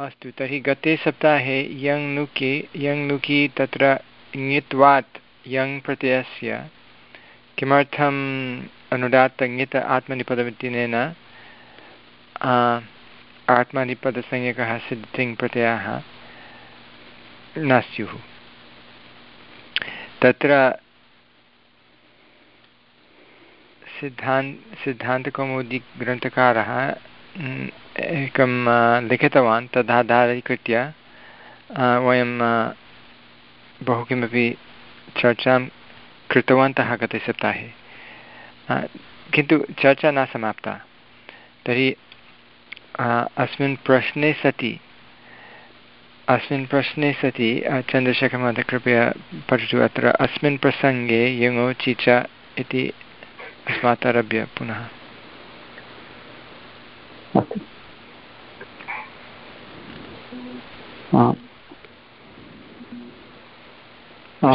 अस्तु, तर्हि गते सप्ताहे यङ् नुकि यङ् नुकि तत्र ङित्वात् यङ् प्रत्ययस्य। किमर्थम् अनुदात्तङित आत्मनिपदमित्यनेन आत्मनिपदसंज्ञकः सिद्धिङ् न स्युः तत्र सिद्धान्, सिद्धान्तकौमुदीग्रन्थकारः एकं लिखितवान् तदाधारीकृत्य वयं बहु किमपि चर्चां कृतवन्तः गते सप्ताहे। किन्तु चर्चा न समाप्ता। तर्हि अस्मिन् प्रश्ने सति, अस्मिन् प्रश्ने सति चन्द्रशेखरमहोदय, कृपया पठतु अत्र, अस्मिन् प्रसङ्गे यङोचि च इति अस्मात् आरभ्य पुनः।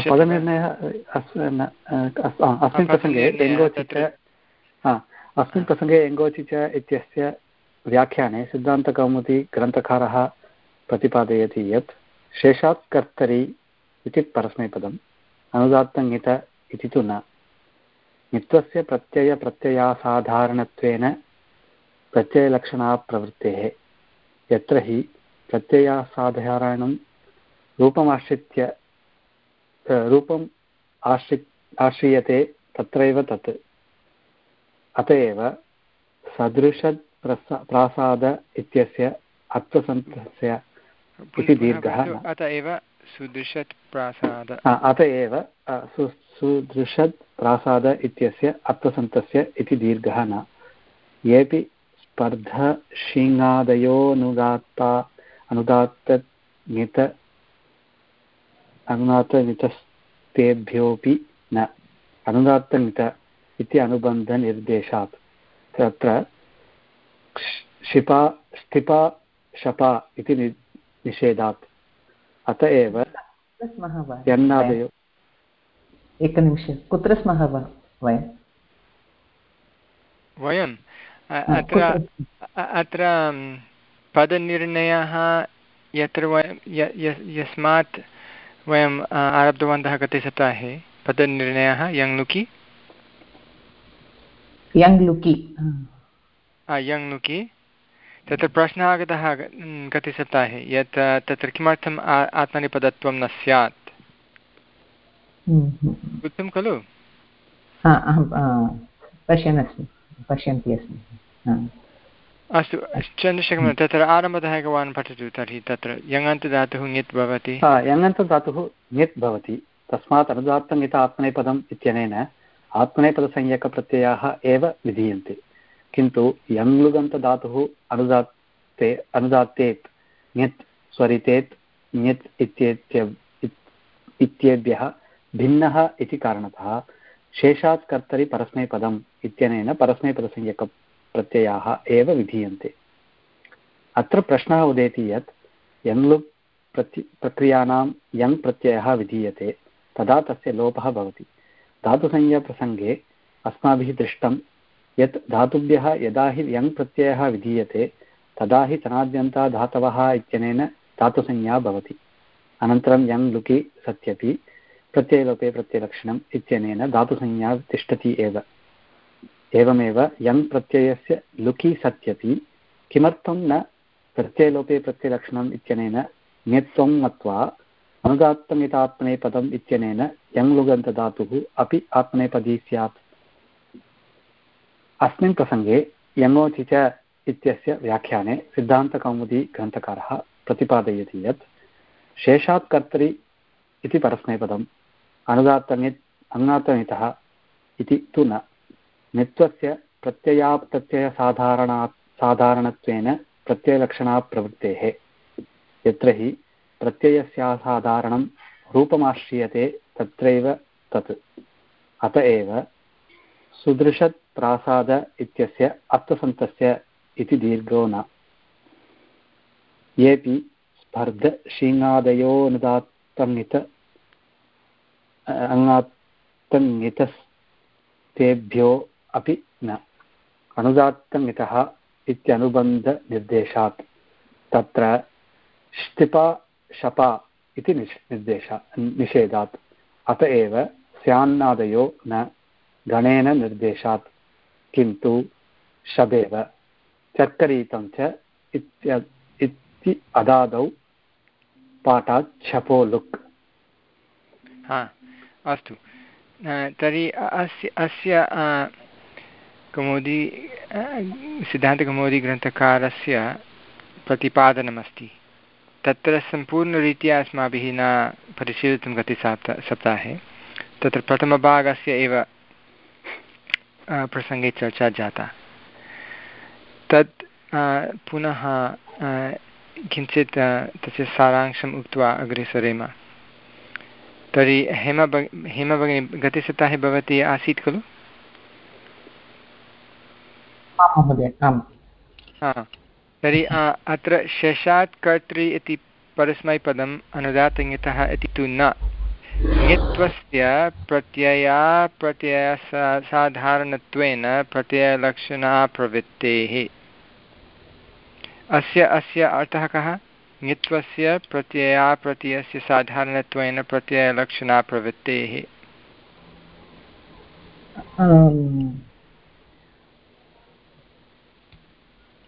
पदनिर्णयः अस्मिन् प्रसङ्गे एङ्गोचिच अस्मिन् प्रसङ्गे एङ्गोचिच इत्यस्य व्याख्याने सिद्धान्तकौमुदी ग्रन्थकारः प्रतिपादयति यत् शेषात् कर्तरि इति परस्मैपदम् अनुदात्तङित इति तु न। नित्वस्य प्रत्ययप्रत्ययासाधारणत्वेन प्रत्ययलक्षणाप्रवृत्तेः यत्र हि प्रत्ययासाधारणं रूपमाश्रित्य रूपम् आश्रि आश्रीयते तत्रैव तत्। अत एव सदृशद् प्रसा प्रासाद इत्यस्य अत्वसन्तस्य इति दीर्घः। अत एव सुदृशत् प्रासाद। अत एव सुदृशत् प्रासाद इत्यस्य अत्वसन्तस्य इति दीर्घः न। येऽपि स्पर्धशिङ्गादयोऽनुदात्ता अनुदात्तनित अनुदात्तनितस्तेभ्योऽपि न। अनुदात्तनित इति अनुबन्धनिर्देशात् तत्र क्षिपा स्थिपा शपा इति निषेधात्। अत एव यन्नादयो एकनिमिषं। कुत्र स्मः वयं वयम् अत्र अत्र पदनिर्णयः यत्र वयं यस्मात् वयम् आरब्धवन्तः गते सप्ताहे पदनिर्णयः यङ्लुकि यङ्लुकि यङ्लुकि तत्र प्रश्नः आगतः गते सप्ताहे यत् तत्र किमर्थम् आत्मनिपदत्वं न स्यात्? उक्तं खलु? पश्यन् अस्मि पश्यन्ती अस्मि। अस्तु चन्द्रशेखर तत्र आरम्भतः एकवारं पठतु तर्हि तत्र यङन्तदातुः ङित् भवति। यङन्तदातुः ङित् भवति। तस्मात् अनुदात्तङित आत्मनेपदम् इत्यनेन आत्मनेपदसंज्ञकप्रत्ययाः एव विधीयन्ते। किन्तु यङ्लुगन्तदातुः अनुदात्ते अनुदात्तेत् ङित् स्वरितेत् ङित् इत्येत्य इत्येभ्यः भिन्नः इति कारणतः शेषात् कर्तरि परस्मैपदम् इत्यनेन परस्मैपदसंज्ञक प्रत्ययाः एव विधीयन्ते। अत्र प्रश्नः उदेति यत् यङ्लुक् प्रति, प्रक्रियाणां यङ् प्रत्ययः विधीयते, तदा तस्य लोपः भवति। धातुसंज्ञाप्रसङ्गे अस्माभिः दृष्टं यत् धातुभ्यः यदा हि यङ् प्रत्ययः विधीयते, तदा हि तनाद्यन्ता धातवः इत्यनेन धातुसंज्ञा भवति। अनन्तरं यङ् लुकि सत्यपि, प्रत्ययलोपे प्रत्ययलक्षणम् इत्यनेन धातुसंज्ञा तिष्ठति एव। एवमेव यङ् प्रत्ययस्य लुकि सत्यपि किमर्थं न प्रत्ययलोपे प्रत्ययलक्षणम् इत्यनेन ङत्वं मत्वा अनुदात्तमितात्मनेपदम् इत्यनेन यङ् लुगन्तधातुः अपि आत्मनेपदी स्यात् अस्मिन् प्रसङ्गे यङोचि च इत्यस्य व्याख्याने सिद्धान्तकौमुदी ग्रन्थकारः प्रतिपादयति यत् शेषात् कर्तरि इति परस्मैपदम् अनुदात्तमित् अनुदात्तमितः इति तु न नित्वस्य प्रत्ययाप्रत्ययसाधारणा साधारणत्वेन प्रत्ययलक्षणाप्रवृत्तेः। यत्र हि प्रत्ययस्यासाधारणं रूपमाश्रियते, तत्रैव तत्। अत एव सुदृशत् इत्यस्य अर्थसन्तस्य इति दीर्घो न। येऽपि स्पर्ध शीङादयोनुदात्तङ्गित अङ्गात्तङ्गितस्तेभ्यो अपि न। अनुदात्तमितः इत्यनुबन्धनिर्देशात्। तत्र ष्टिपा शपा इति निश्, निर्देश, निषेधात्। अत एव स्यान्नादयो न। गणेन निर्देशात्। किन्तु शबेव। चर्करीतं च इति अदादौ पाठात् छपो लुक्। हा, अस्तु। तर्हि अस्य अस्य कौमुदी सिद्धान्तकौमुदीग्रन्थकारस्य प्रतिपादनमस्ति। तत्र सम्पूर्णरीत्या अस्माभिः न परिशीलितं गते सप्ता, सप्ताहे। तत्र प्रथमभागस्य एव प्रसङ्गे चर्चा जाता। तत् पुनः किञ्चित् तस्य सारांशम् उक्त्वा अग्रे सरेम। तर्हि हेम हेम भगिनी गते सप्ताहे भवती आसीत् खलु? तर्हि अत्र शेषात् कर्तृ इति परस्मैपदम् अनुदातङ्गितः इति तु न। ङित्वस्य प्रत्यया प्रत्यय साधारणत्वेन प्रत्ययलक्षणा प्रवृत्तेः अस्य अस्य अर्थः कः? ङित्वस्य प्रत्यया प्रत्ययस्य साधारणत्वेन प्रत्ययलक्षणा प्रवृत्तेः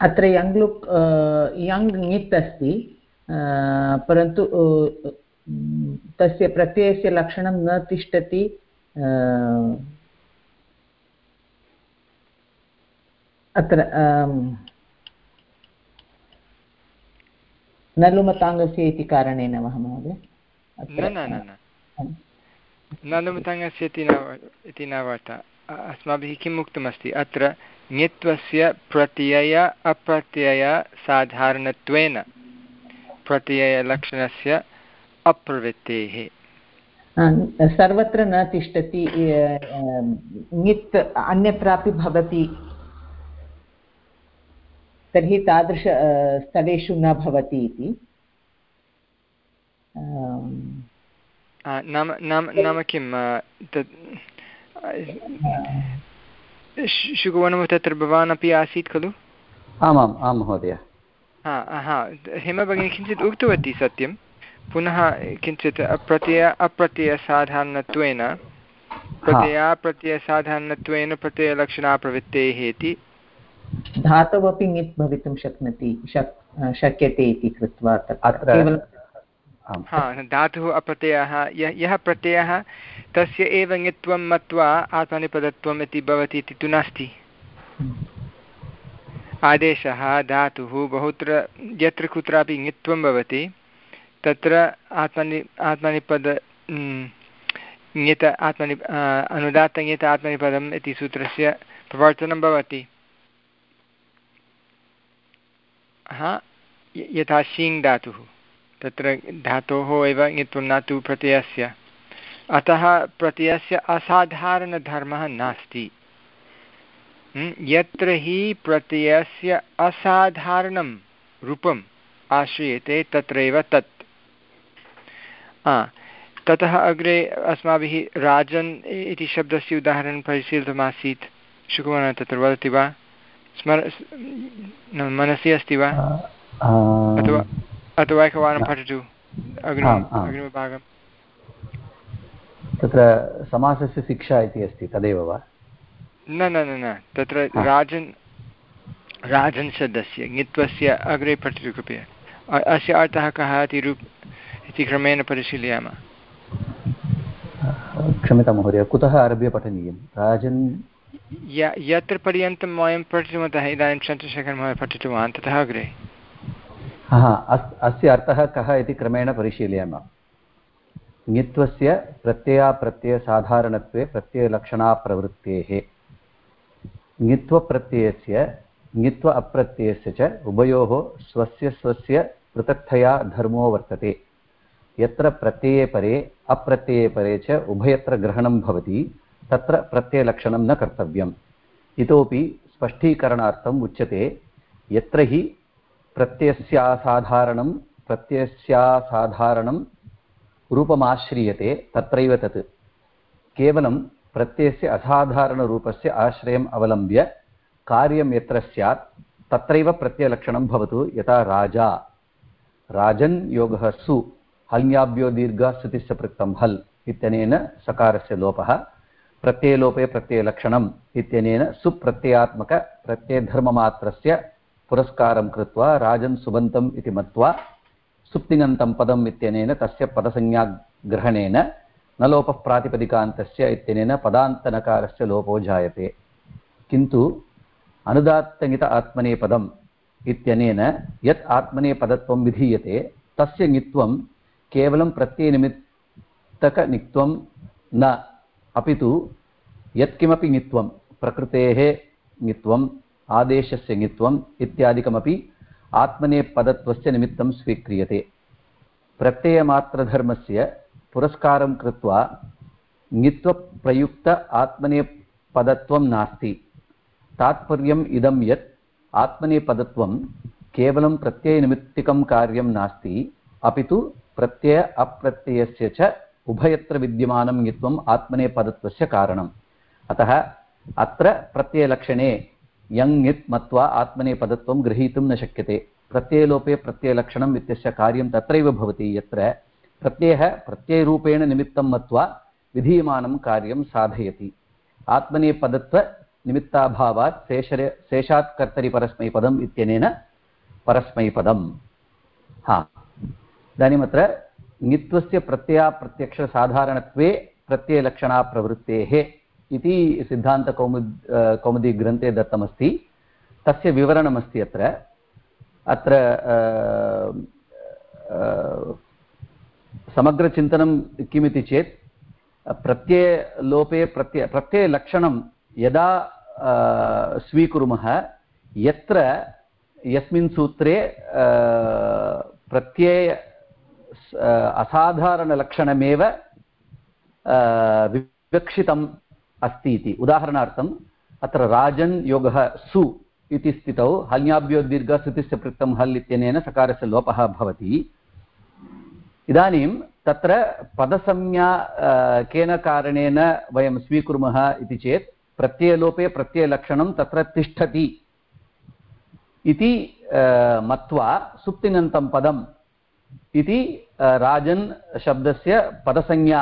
अत्र यङ्ग् यङ् ङित् अस्ति परन्तु तस्य प्रत्ययस्य लक्षणं न तिष्ठति अत्र नलुमताङ्गस्य इति कारणेन वा महोदय। नलुमताङ्गस्य इति न वार्ता। अस्माभिः किम् उक्तमस्ति? अत्र ङित्वस्य प्रत्यय अप्रत्यय साधारणत्वेन प्रत्ययलक्षणस्य अप्रवृत्तेः। सर्वत्र न तिष्ठति ङित् अन्यत्रापि भवति। तर्हि तादृश स्थलेषु न भवति इति। नाम नाम नाम किं तत् शुकुवनमु तत्र भवान् अपि आसीत् खलु? आमाम् आं महोदय। हा हा। हेमभगिनी किञ्चित् उक्तवती सत्यं। पुनः किञ्चित् प्रत्यय अप्रत्ययसाधारणत्वेन प्रत्यया प्रत्ययसाधारणत्वेन प्रत्ययलक्षणाप्रवृत्तेः इति धातौ अपि ङित् भवितुं शक्नोति शक् शक्यते इति कृत्वा केवलं हा, धातुः अप्रत्ययः, यः यः प्रत्ययः, तस्य एव ङित्वं मत्वा आत्मनिपदत्वम् इति भवति इति तु नास्ति। आदेशः, धातुः, बहुत्र, यत्र कुत्रापि ङित्वं भवति, तत्र आत्मनि आत्मनिपद ङित आत्मनि अनुदात्तङित आत्मनिपदम् इति सूत्रस्य प्रवर्तनं भवति। हा यथा शीङ् धातुः। तत्र धातोः एव ङित्वं न तु प्रत्ययस्य। अतः प्रत्ययस्य असाधारणधर्मः नास्ति। यत्र हि प्रत्ययस्य असाधारणं रूपम् आश्रियते तत्रैव तत्। ततः अग्रे अस्माभिः राजन् इति शब्दस्य उदाहरणं परिशीलितमासीत्। शुकुमन तत्र वदति वा? स्मर मनसि अस्ति वा? अथवा अथवा एकवारं पठतु। अग्रिमभागं तत्र समासस्य शिक्षा इति अस्ति तदेव वा? न न न न। तत्र राजन् राजन् शब्दस्य ङित्वस्य अग्रे पठतु कृपया। अस्य अर्थः कः इति रूप इति क्रमेण परिशीलयामः। क्षम्यतां महोदय कुतः आरभ्य पठनीयं? राजन् यत्र पर्यन्तं वयं पठितवन्तः इदानीं चन्द्रशेखरमहोदय पठितवान् ततः अग्रे। अस्य अर्थः कः इति क्रमेण परिशीलयामः ङित्वस्य प्रत्ययाप्रत्ययसाधारणत्वे प्रत्ययलक्षणाप्रवृत्तेः। ङित्वप्रत्ययस्य ङित्व अप्रत्ययस्य च उभयोः स्वस्य स्वस्य पृथक्तया धर्मो वर्तते। यत्र प्रत्यये परे, अप्रत्यये परे च उभयत्र ग्रहणं भवति, तत्र प्रत्ययलक्षणं न कर्तव्यम्। इतोपि स्पष्टीकरणार्थम् उच्यते, यत्र हि प्रत्ययस्यासाधारणं प्रत्ययस्यासाधारणं रूपमाश्रीयते, तत्रैव तत्। केवलं प्रत्ययस्य असाधारणरूपस्य आश्रयम् अवलम्ब्य कार्यं यत्र स्यात्, तत्रैव प्रत्ययलक्षणं भवतु, यथा राजा। राजन् योगः सु हल्याभ्यो दीर्घस्तुतिश्च पृक्तं हल् इत्यनेन सकारस्य लोपः, प्रत्ययलोपे प्रत्ययलक्षणम् इत्यनेन सुप्रत्ययात्मकप्रत्ययधर्ममात्रस्य पुरस्कारं कृत्वा राजन् सुबन्तम् इति मत्वा सुप्तिङन्तं पदम् इत्यनेन तस्य पदसंज्ञाग्रहणेन न लोपः प्रातिपदिकान्तस्य इत्यनेन पदान्तनकारस्य लोपो जायते। किन्तु अनुदात्तङ्गित आत्मनेपदम् इत्यनेन यत् आत्मनेपदत्वं विधीयते, तस्य ङित्वं केवलं प्रत्ययनिमित्तकनित्वं न। अपि तु यत्किमपि ङित्वं प्रकृतेः ङित्वम् आदेशस्य ङित्वम् इत्यादिकमपि आत्मनेपदत्वस्य निमित्तं स्वीक्रियते। प्रत्ययमात्रधर्मस्य पुरस्कारं कृत्वा ङित्वप्रयुक्त आत्मनेपदत्वं नास्ति। तात्पर्यम् इदं यत् आत्मनेपदत्वं केवलं प्रत्ययनिमित्तिकं कार्यं नास्ति, अपि तु प्रत्यय अप्रत्ययस्य च उभयत्र विद्यमानं ङित्वम् आत्मनेपदत्वस्य कारणम्। अतः अत्र प्रत्ययलक्षणे यङ् ङित् मत्वा आत्मनेपदत्वं गृहीतुं न शक्यते। प्रत्ययलोपे प्रत्ययलक्षणम् इत्यस्य कार्यं तत्रैव भवति। यत्र प्रत्ययः प्रत्ययरूपेण निमित्तं मत्वा विधीयमानं कार्यं साधयति। आत्मनेपदत्वनिमित्ताभावात् शेषरे शेषात् कर्तरिपरस्मैपदम् इत्यनेन परस्मैपदम्। हा। इदानीम् अत्र ङित्वस्य प्रत्ययाप्रत्यक्षसाधारणत्वे प्रत्ययलक्षणाप्रवृत्तेः इति सिद्धान्तकौमुद् कौमुदीग्रन्थे दत्तमस्ति। तस्य विवरणमस्ति अत्र। अत्र समग्रचिन्तनं किमिति चेत् प्रत्ययलोपे प्रत्यय प्रत्ययलक्षणं यदा स्वीकुर्मः, यत्र, यस्मिन् सूत्रे प्रत्यय असाधारणलक्षणमेव विवक्षितम् अस्ति इति। उदाहरणार्थम् अत्र राजन् योगः सु इति स्थितौ, हल्याभ्यो दीर्घस्तुतिस्य पृक्तं हल् इत्यनेन सकारस्य लोपः भवति। इदानीं तत्र पदसंज्ञा केन कारणेन वयं स्वीकुर्मः इति चेत्, प्रत्ययलोपे प्रत्ययलक्षणं तत्र तिष्ठति इति मत्वा सुप्तिङन्तं पदम् इति राजन् शब्दस्य पदसंज्ञा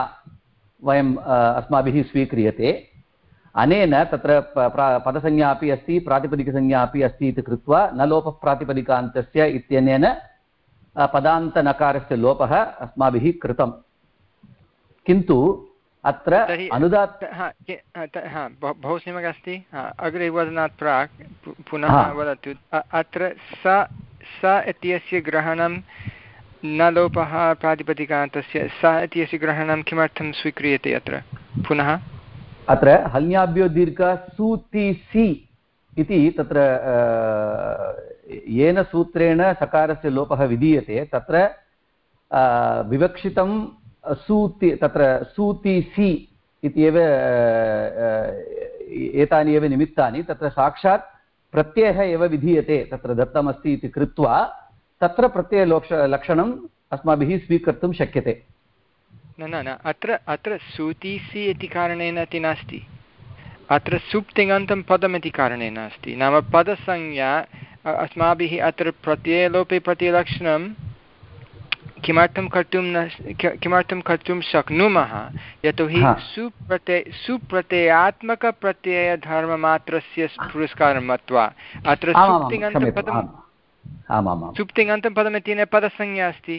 वयम् अस्माभिः स्वीक्रियते। अनेन तत्र पदसंज्ञा अपि अस्ति प्रातिपदिकसंज्ञा अपि अस्ति इति कृत्वा न लोपः प्रातिपदिकान्तस्य इत्यनेन पदान्तनकारस्य लोपः अस्माभिः कृतं किन्तु अत्र अनुदात् बहु सम्यक् अस्ति। अग्रे वदनात् प्राक् पुनः वदतु। अत्र स स इत्यस्य ग्रहणं न लोपः प्रातिपदिकान्तस्य स इत्यस्य ग्रहणं किमर्थं स्वीक्रियते अत्र? पुनः? अत्र हल्याभ्यो दीर्घ सूति सि इति तत्र येन सूत्रेण सकारस्य लोपः विधीयते, तत्र विवक्षितं सूति, तत्र सूति सि इत्येव एतानि एव निमित्तानि, तत्र साक्षात् प्रत्ययः एव विधीयते, तत्र दत्तमस्ति इति कृत्वा तत्र प्रत्ययलोक्ष लक्षणम् अस्माभिः स्वीकर्तुं शक्यते। न न न अत्र अत्र सूतीसि इति कारणेन इति नास्ति। अत्र सुप्तिङन्तं पदमिति कारणेन अस्ति। नाम पदसंज्ञा अस्माभिः अत्र प्रत्ययलोपे प्रत्ययलक्षणं किमर्थं कर्तुं न किमर्थं कर्तुं शक्नुमः यतोहि सुप्रत्यय सुप्रत्ययात्मकप्रत्ययधर्ममात्रस्य पुरस्कारं मत्वा अत्र सुप्तिङन्तं पदं सुप्तिङन्तं पदमिति पदसंज्ञा अस्ति।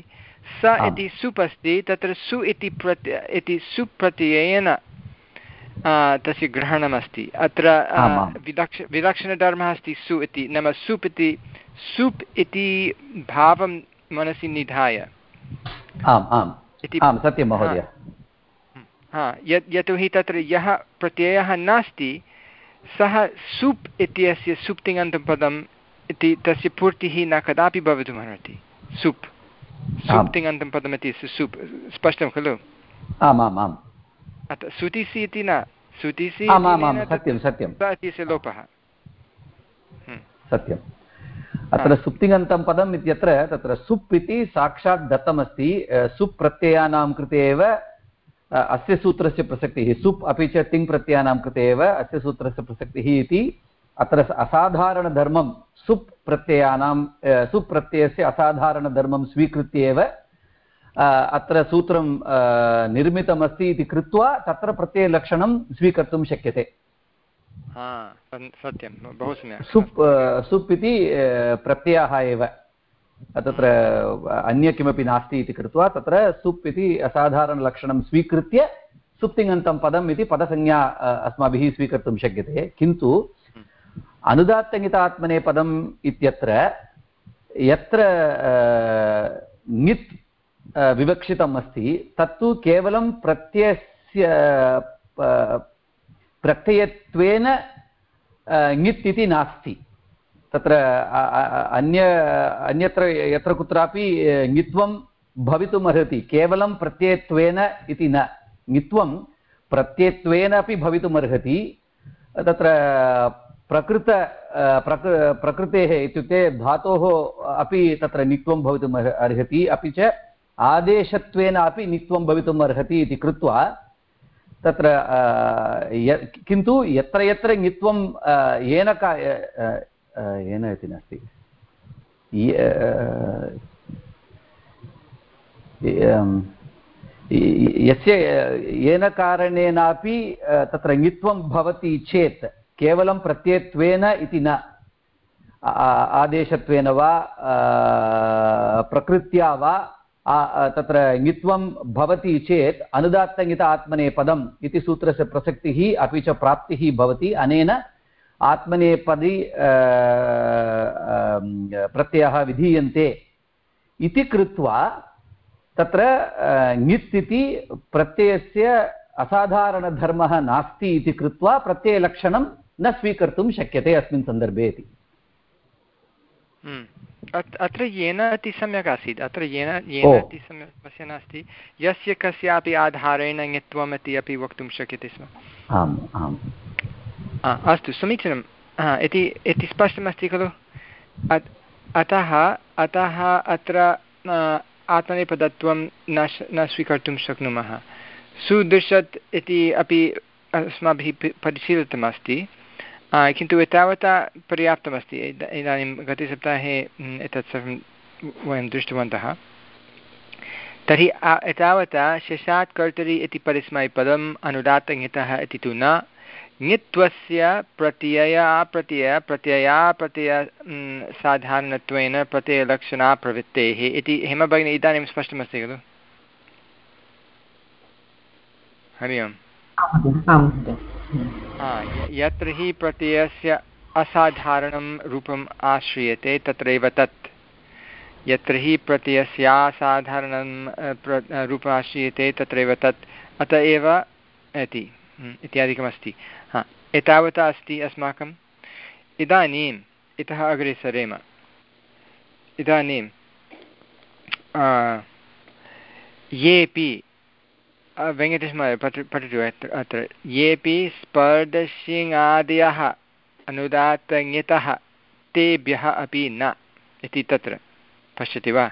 स इति सुप् अस्ति तत्र सु इति प्रत्य इति सुप्रत्ययेन तस्य ग्रहणमस्ति। अत्र विलक्ष विलक्षणधर्मः अस्ति सु इति। नाम सुप् इति सुप् इति भावं मनसि निधाय। आम् आम्। इति सत्यं महोदय। हा यत् यतोहि तत्र यः प्रत्ययः नास्ति सः सुप् इत्यस्य सुप्तिङन्तं पदम् इति तस्य पूर्तिः न कदापि भवितुमर्हति सुप्। सुप् तिङन्तं पदमिति सुप् स्पष्टं खलु? आमाम् आम् अत्र सुतिसि इति न। सुतिसि सत्यं सत्यं। इत्यस्य लोपः। सत्यम् अत्र सुप्तिङन्तं पदम् इत्यत्र तत्र सुप् इति साक्षात् दत्तमस्ति। सुप् प्रत्ययानां कृते एव अस्य सूत्रस्य प्रसक्तिः। सुप् अपि च तिङ् प्रत्ययानां कृते एव अस्य सूत्रस्य प्रसक्तिः इति अत्र असाधारणधर्मं सुप् प्रत्ययानां सुप् प्रत्ययस्य असाधारणधर्मं स्वीकृत्य एव अत्र सूत्रं निर्मितमस्ति इति कृत्वा तत्र प्रत्ययलक्षणं स्वीकर्तुं शक्यते। सत्यं बहु सम्यक् सुप् सुप् इति प्रत्ययः एव। तत्र अन्य किमपि नास्ति इति कृत्वा तत्र सुप् इति असाधारणलक्षणं स्वीकृत्य सुप्तिङन्तं पदम् इति पदसंज्ञा अस्माभिः स्वीकर्तुं शक्यते। किन्तु अनुदात्तङ्गितात्मनेपदम् इत्यत्र यत्र ङित् विवक्षितम् अस्ति, तत्तु केवलं प्रत्ययस्य प्रत्ययत्वेन ङित् इति नास्ति। तत्र अन्य, अन्यत्र यत्र कुत्रापि ङित्वं भवितुमर्हति, केवलं प्रत्ययत्वेन इति न। ङित्वं प्रत्ययत्वेन अपि भवितुमर्हति, तत्र प्रकृत प्रकृ, प्रकृतेः इत्युक्ते धातोः अपि तत्र नित्वं भवितुम् अर्हति, अपि च आदेशत्वेन अपि नित्वं भवितुम् अर्हति इति कृत्वा तत्र किन्तु यत्र यत्र ङित्वं येन का येन इति नास्ति। यस्य येन कारणेनापि तत्र भवति चेत् केवलं प्रत्ययत्वेन इति न। आदेशत्वेन वा प्रकृत्या वा तत्र ङित्वं भवति चेत् अनुदात्तङित आत्मनेपदम् इति सूत्रस्य प्रसक्तिः अपि च प्राप्तिः भवति। अनेन आत्मनेपदी प्रत्ययः विधीयन्ते। इति कृत्वा तत्र ङित् इति प्रत्ययस्य असाधारणधर्मः नास्ति इति कृत्वा प्रत्ययलक्षणं न स्वीकर्तुं शक्यते अस्मिन् सन्दर्भे इति। हम्म। अत्र येन अति सम्यक् आसीत्। अत्र येन येन अति सम्यक् समस्या नास्ति। यस्य कस्यापि आधारेण ङत्वम् इति अपि वक्तुं शक्यते स्म। आम् आम्। अस्तु समीचीनम् इति इति स्पष्टमस्ति खलु? अतः अतः अत्र आत्मनेपदत्वं न न स्वीकर्तुं शक्नुमः। सुदृशत् इति अपि अस्माभिः परिशीलितमस्ति। किन्तु एतावता पर्याप्तमस्ति। इदानीं गतसप्ताहे एतत् सर्वं वयं दृष्टवन्तः। तर्हि एतावता शशात् कर्तरि इति परिस्मैपदम् अनुदात्तङितः इति तु न। ङित्वस्य प्रत्यया, प्रत्यय प्रत्यया, प्रत्यय साधारणत्वेन प्रत्ययलक्षणा प्रवृत्तेः इति। हेमभगिनी इदानीं स्पष्टमस्ति खलु? हरि ओम्। यत्र हि प्रत्ययस्य असाधारणं रूपम् आश्रियते तत्रैव तत् यत्र हि प्रत्ययस्यासाधारणं रूपम् आश्रियते तत्रैव तत् अत एव इति इत्यादिकमस्ति हा एतावता अस्ति अस्माकम् इदानीम् इतः अग्रे सरेम इदानीं येपि वेङ्कटेशमहोदय पठ पठतु अत्र अत्र येपि स्पर्धशिङादयः अनुदात्तङितः तेभ्यः अपि न इति तत्र पश्यति वा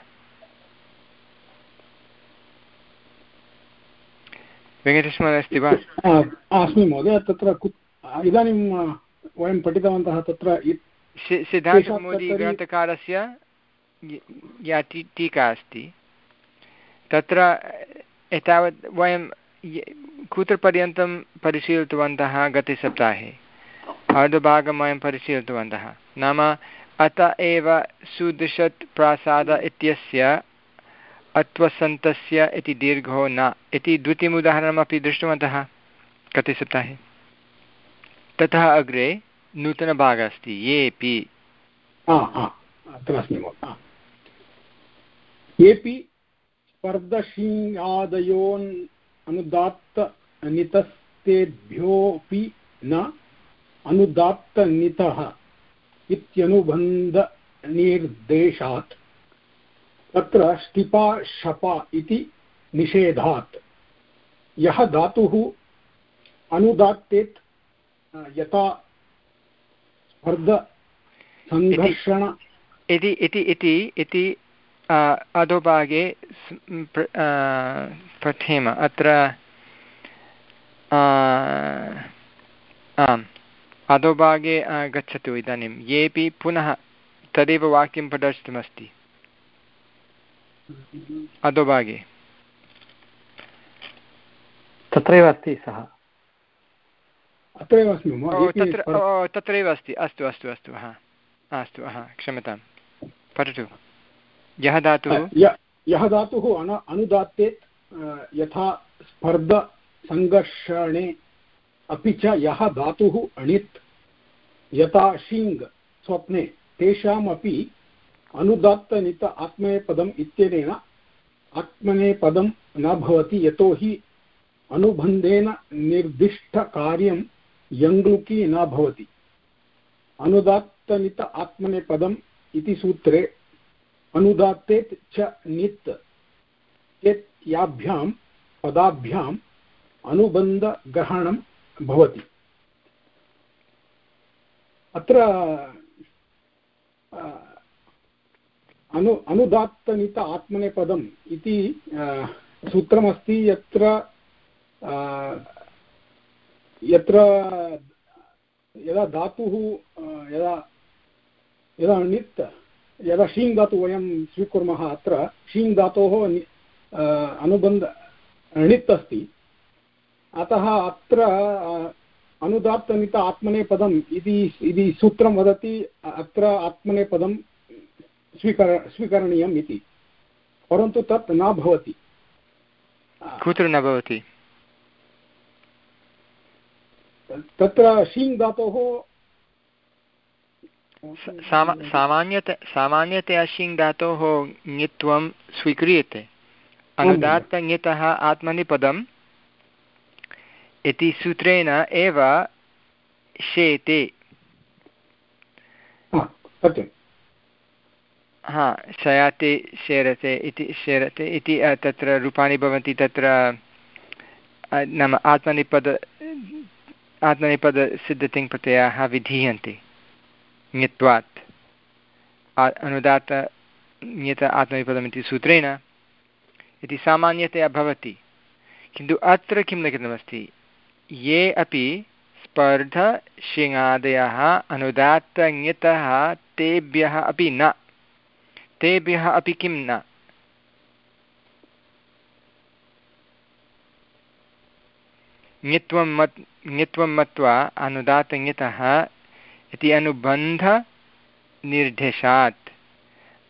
वेङ्कटेशमहोदय अस्ति वा अस्मि महोदय तत्र इदानीं वयं पठितवन्तः तत्र सिद्धान्तकौमुदीग्रन्थकारस्य या टीका अस्ति तत्र एतावत् वयं कुत्र पर्यन्तं परिशीलितवन्तः गते सप्ताहे अर्धभागं वयं परिशीलितवन्तः। नाम अत एव सुदृशत् प्रासाद इत्यस्य अत्वसन्तस्य इति दीर्घो न। इति द्वितीयम् उदाहरणमपि दृष्टवन्तः गते सप्ताहे ततः अग्रे नूतनभागः अस्ति। येपि येपि स्पर्धशीयादयोन् अनुदात्तनितस्तेभ्योऽपि न अनुदात्तनितः इत्यनुबन्धनिर्देशात्। तत्र स्टिपा शपा इति निषेधात्। यः धातुः अनुदात्तेत् यथा स्पर्ध सङ्घर्षण इति इति इति इति अधोभागे पठेम अत्र आम् अधोभागे गच्छतु इदानीं येपि पुनः तदेव वाक्यं प्रदर्शितमस्ति अधोभागे तत्रैव अस्ति सः अत्रैव अस्मि तत्र तत्रैव अस्ति अस्तु अस्तु अस्तु हा अस्तु हा क्षम्यतां पठतु यः धातुः? यः धातुः अन, अनुदात्ते यथा स्पर्धसङ्घर्षणे अपि च यः धातुः अणित्, यथा शिङ् स्वप्ने, तेषामपि अनुदात्तनित आत्मनेपदम् इत्यनेन आत्मनेपदं न भवति, यतोहि अनुबन्धेन निर्दिष्टकार्यं यङ्लुकी न भवति। अनुदात्तनित आत्मनेपदम् इति सूत्रे अनुदात्तेत् च नित्। चेत् याभ्यां, पदाभ्याम् अनुबन्धग्रहणं भवति। अत्र अनु, अनुदात्तनित आत्मनेपदम् इति सूत्रमस्ति यत्र यत्र यदा धातुः यदा यदा णित् यदा शीङ् धातु वयं स्वीकुर्मः अत्र शीङ् धातोः अनुबन्ध णित् अस्ति अतः अत्र अनुदात्तनित आत्मनेपदम् इति इति सूत्रं वदति अत्र आत्मनेपदं स्वीकर स्वीकरणीयम् इति। परन्तु तत् न भवति। कुत्र न भवति? तत्र शीङ् धातोः सामान्यत सामान्यतया शीङ् धातोः ङित्वं स्वीक्रियते। अनुदात्तङितः आत्मनिपदम्। इति सूत्रेण एव शेते हा शयाते शेरते इति शेरते इति तत्र रूपाणि भवन्ति तत्र नाम आत्मनिपद आत्मनेपदसिद्धतिङ्प्रत्ययाः विधीयन्ते। ङत्वात् अनुदात ङत आत्मनेपदमिति सूत्रेण इति सामान्यतया भवति किन्तु अत्र किं लिखितमस्ति ये अपि स्पर्धशिङादयः अनुदात्तङतः तेभ्यः अपि न तेभ्यः अपि किं न ङित्वं मत् ङित्वं मत्वा अनुदातङितः इति अनुबन्धनिर्देशात्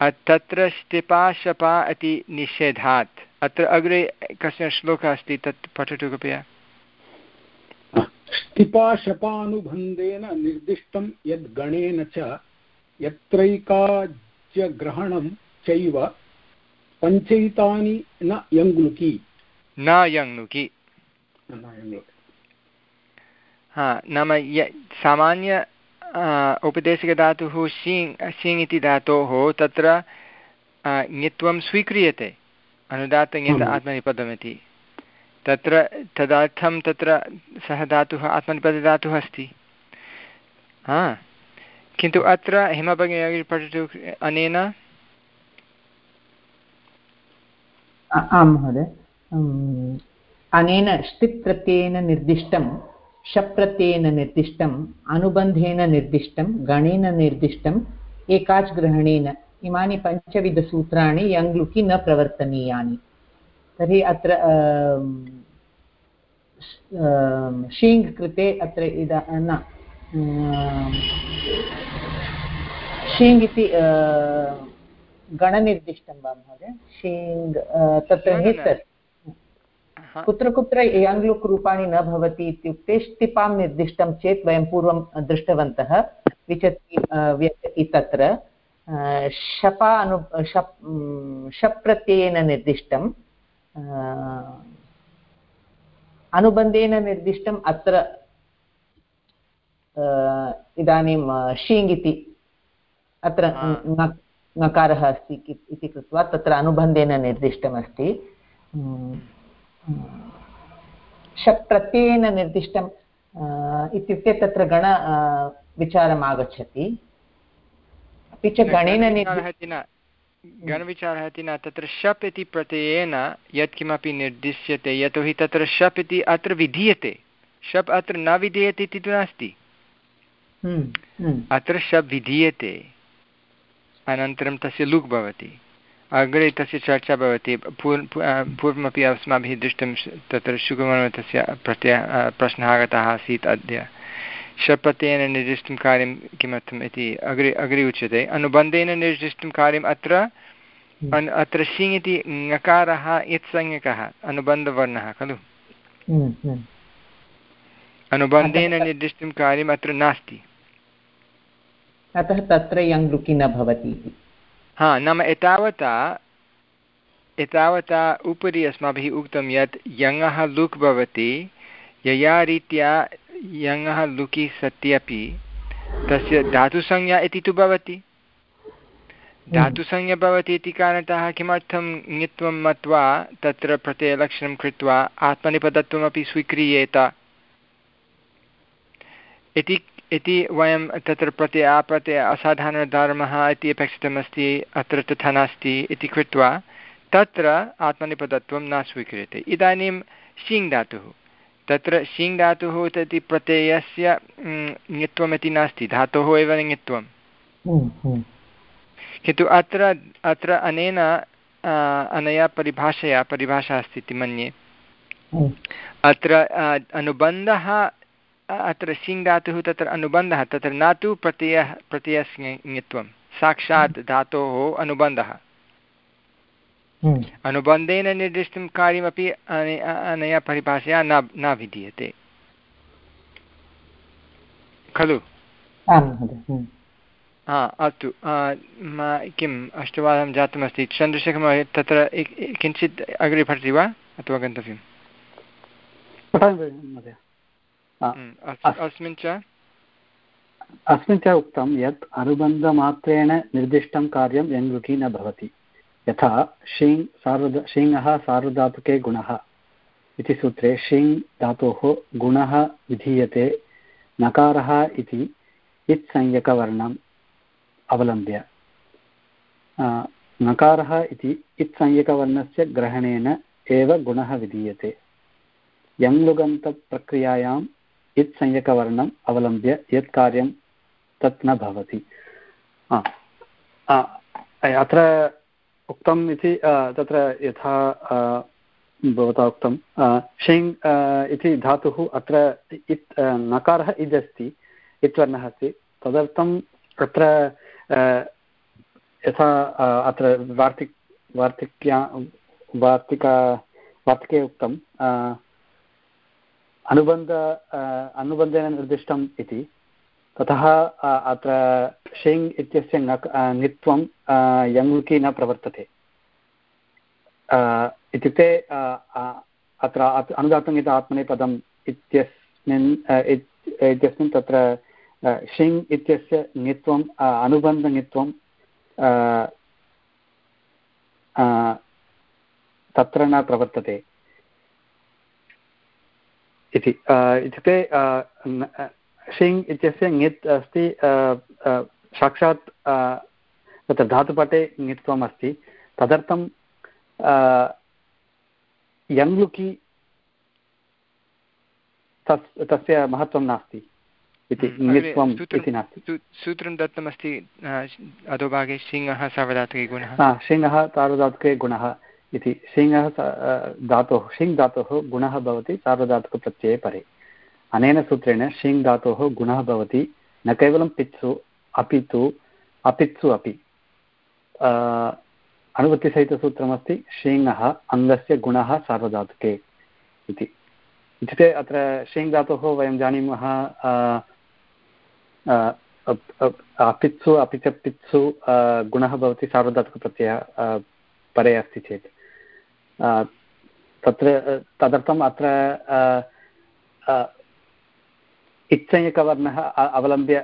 तत्र स्टिपा शपा इति निषेधात्। अत्र अग्रे कश्चन श्लोकः अस्ति तत् पठतु कृपया। स्टिपाशपानुबन्धेन निर्दिष्टं यद् गणेन च यत्रैकाज्यग्रहणं चैव पञ्चैतानि न यङ्लुकि न यङ्लुकि हा नाम य सामान्य औपदेशिकधातुः शीङ् शीङ् इति धातोः तत्र ङित्वं स्वीक्रियते अनुदात्तङित आत्मनिपदमिति तत्र तदर्थं तत्र सः धातुः आत्मनिपदधातुः अस्ति हा किन्तु अत्र हिमभगिनी पठतु अनेन आं महोदय अनेन ष्टिप् प्रत्ययेन निर्दिष्टं शप् प्रत्ययेन निर्दिष्टम् अनुबन्धेन निर्दिष्टं गणेन निर्दिष्टम् एकाच् ग्रहणेन इमानि पञ्चविधसूत्राणि यङ्लुकि न प्रवर्तनीयानि। तर्हि अत्र शीङ् कृते अत्र इदा न शीङ् इति गणनिर्दिष्टं वा महोदय? शीङ् तत्र हेतत्। कुत्र कुत्र याङ्ग्लुक् रूपाणि न भवति इत्युक्ते ष्टिपां निर्दिष्टं चेत् वयं पूर्वं दृष्टवन्तः विचति व्यचति तत्र. शपा अनु शप् शप् प्रत्ययेन निर्दिष्टं. अनुबन्धेन निर्दिष्टम् अत्र इदानीं शीङ् इति अत्र नकारः अस्ति इति कृत्वा तत्र अनुबन्धेन निर्दिष्टमस्ति. शप् प्रत्ययेन निर्दिष्टम् इत्युक्ते तत्र गण विचारम् आगच्छति अपि च गणेन गणविचारः इति न तत्र शप् इति प्रत्ययेन यत्किमपि निर्दिश्यते यतोहि तत्र शप् इति अत्र विधीयते। शप् अत्र न विधीयते इति तु नास्ति। अत्र शब् विधीयते। अनन्तरं तस्य लुक् भवति। अग्रे तस्य चर्चा भवति। पूर् पूर्वमपि अस्माभिः दृष्टं तत्र शुकवर्णतस्य प्रत्ययः प्रश्नः आगतः आसीत् अद्य। शप्रत्ययेन निर्दिष्टं कार्यं किमर्थम् इति अग्रे अग्रे उच्यते। अनुबन्धेन निर्दिष्टं कार्यम् अत्र हम्म। अत्र शिङ् इति ङकारः यत्संज्ञकः अनुबन्धवर्णः खलु? हम्म, हम्म। अनुबन्धेन निर्दिष्टं कार्यम् अत्र नास्ति। अतः तत्र यङ्लुकि न भवति इति। हा, नाम एतावता एतावता उपरि अस्माभिः उक्तं यत् यङः लुक् भवति, यया रीत्या यङः लुकि सत्यपि तस्य धातुसंज्ञा इति तु भवति। धातुसंज्ञा भवति इति कारणतः किमर्थं ङित्वं मत्वा तत्र प्रत्ययलक्षणं कृत्वा आत्मनिपदत्वमपि स्वीक्रियेत? इति इति वयं तत्र प्रत्यय आप्रत्यय असाधारणधर्मः इति अपेक्षितमस्ति अत्र तथा नास्ति इति कृत्वा तत्र आत्मनिपदत्वं न स्वीक्रियते इदानीं शिङ् धातुः तत्र शिङ् धातुः इति प्रत्ययस्य ङित्वमिति नास्ति धातोः एव ङित्वं हम्म, हम्म। किन्तु अत्र अत्र अनेन अनया परिभाषया परिभाषा अस्ति इति मन्ये हम्म। अत्र अनुबन्धः अत्र सिङ् धातुः तत्र अनुबन्धः तत्र न तु प्रत्ययः प्रत्ययस्ङत्वं साक्षात् धातोः अनुबन्धः। हम्म। अनुबन्धेन निर्दिष्टं कार्यमपि अनया परिभाषया न न विधीयते खलु? हम्म। हा अस्तु। किम् अष्टवादनं जातमस्ति। चन्द्रशेखरमहोदय तत्र किञ्चित् अग्रे पठति वा? अथवा गन्तव्यं अस्मिन् च? अस्मिन् च उक्तं यत् अनुबन्धमात्रेण निर्दिष्टं कार्यं यङ्लुकि न भवति। यथा शीङ् सार्वद शीङः सार्वधातुके गुणः इति सूत्रे शीङ् धातोः गुणः विधीयते नकारः इति इत्संज्ञकवर्णम् अवलम्ब्य। नकारः इति इत्संज्ञकवर्णस्य ग्रहणेन एव गुणः विधीयते। यङ्लुगन्तप्रक्रियायां यत् संज्ञकवर्णम् अवलम्ब्य यत् कार्यं तत् न भवति। अत्र उक्तम् इति तत्र यथा भवता उक्तं शेङ् इति धातुः अत्र इत् नकारः इदस्ति, इत्वर्णः अस्ति। तदर्थम् अत्र यथा अत्र वार्तिक्, वार्तिक्या, वार्तिका, वार्तिके उक्तं अनुबन्ध अनुबन्धेन निर्दिष्टम् इति। ततः अत्र शेङ् इत्यस्य ङित्वं यङ्लुकि न प्रवर्तते। इत्युक्ते अत्र अनुदात्तङ्गित आत्मनेपदम् इत्यस्मिन् इत्यस्मिन् तत्र शिङ् इत्यस्य ङित्वम् अनुबन्धङित्वं तत्र न प्रवर्तते। इति इत्युक्ते शिङ् इत्यस्य ङित् अस्ति साक्षात् तत्र धातुपटे ङित्वम् अस्ति। तदर्थं यङ्लुकि तस् तस्य महत्त्वं नास्ति इति ङित्वम् इति नास्ति। सूत्रं दत्तमस्ति अधोभागे सिंहः सार्वधातुके गुणः। सिंहः सार्वधातुके गुणः। इति सिंहः धातोः शिङ् धातोः गुणः भवति, सार्वधातुकप्रत्यये परे। अनेन सूत्रेण शिङ् धातोः गुणः भवति, न केवलं पित्सु अपि तु अपित्सु अपि। अनुवृत्तिसहितसूत्रमस्ति शिङः अङ्गस्य गुणः सार्वधातुके इति। इत्युक्ते अत्र शिङ् धातोः वयं जानीमः अपित्सु अपि च पित्सु गुणः भवति, सार्वधातुकप्रत्ययः परे अस्ति चेत्। तत्र तदर्थम् अत्र इत्संज्ञकवर्णः अवलम्ब्य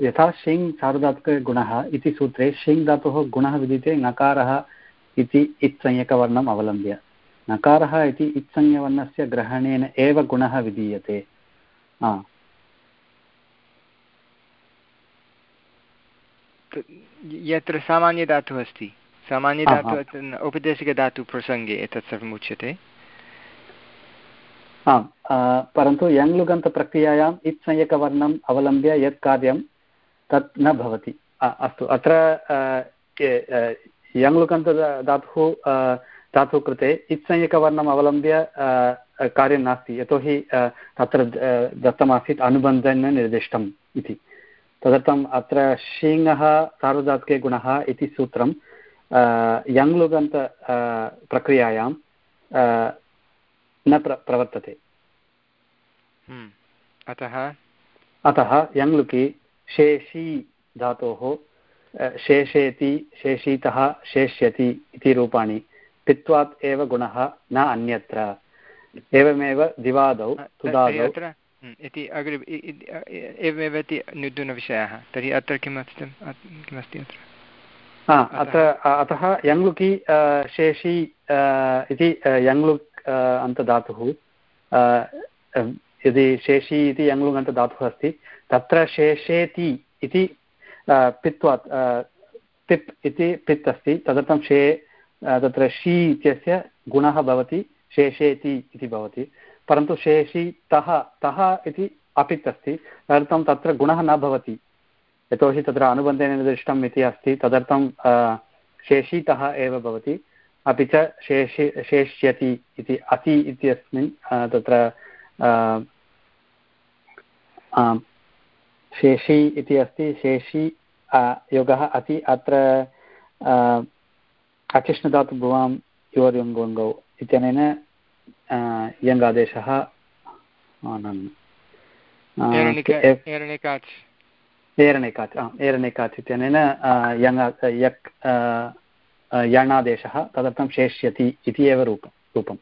यथा शिङ् सार्वधातुकगुणः इति सूत्रे, शिङ् धातोः गुणः विद्यते, नकारः इति इत्संज्ञकवर्णम् अवलम्ब्य। नकारः इति इत्संज्ञवर्णस्य ग्रहणेन एव गुणः विधीयते। यत्र सामान्यधातुः अस्ति। सामान्यधातु औपदेशिकधातुप्रसङ्गे एतत् सर्वम् उच्यते? आम् परन्तु यङ्लुगन्तप्रक्रियायाम् इत्संज्ञकवर्णम् अवलम्ब्य यत् कार्यं तत् न भवति। अस्तु अत्र यङ्लुकन्त धातुः धातुः कृते इत्संज्ञकवर्णम् अवलम्ब्य कार्यं नास्ति यतोहि तत्र दत्तमासीत् अनुबन्धेन निर्दिष्टम् इति। तदर्थम् अत्र शीङः सार्वधातुके गुणः इति सूत्रं यङ्लुगन्त प्रक्रियायां न प्र प्रवर्तते हम्म, अतः अतः यङ्लुकि शेषी धातोः शेषेति शेषीतः शेष्यति इति रूपाणि पित्वात् एव गुणः न अन्यत्र एवमेव दिवादौ तुदादौ हम्म, इति अग्रे एवमेव इति नूतनविषयः तर्हि अत्र किमस्ति किमस्ति अत्र अत्र अतः यङ्लुकि शेषी इति यङ्लुक् अन्तधातुः यदि शेषी इति यङ्लुङ् अन्तधातुः अस्ति तत्र शेषेति इति पित्वात् पिप् इति पित् अस्ति तदर्थं शे तत्र शी इत्यस्य गुणः भवति शेषेति इति भवति परन्तु शेषि तः तः इति अपित् अस्ति तदर्थं तत्र गुणः न भवति। यतोहि तत्र अनुबन्धेन निर्दिष्टम् इति अस्ति। तदर्थं शेषितः एव भवति। अपि च शेषि शेष्यति इति अति इत्यस्मिन् तत्र शेषि इति अस्ति। शेषि योगः अति अत्र अचिष्णुधातुभुवां योर्युङ्गोङ्गौ इत्यनेन यङ्गादेशः एरणिकाच् एरणिकाच् इत्यनेन यङ् यक् यणादेशः तदर्थं शेष्यति इति एव रूपं रूपम्।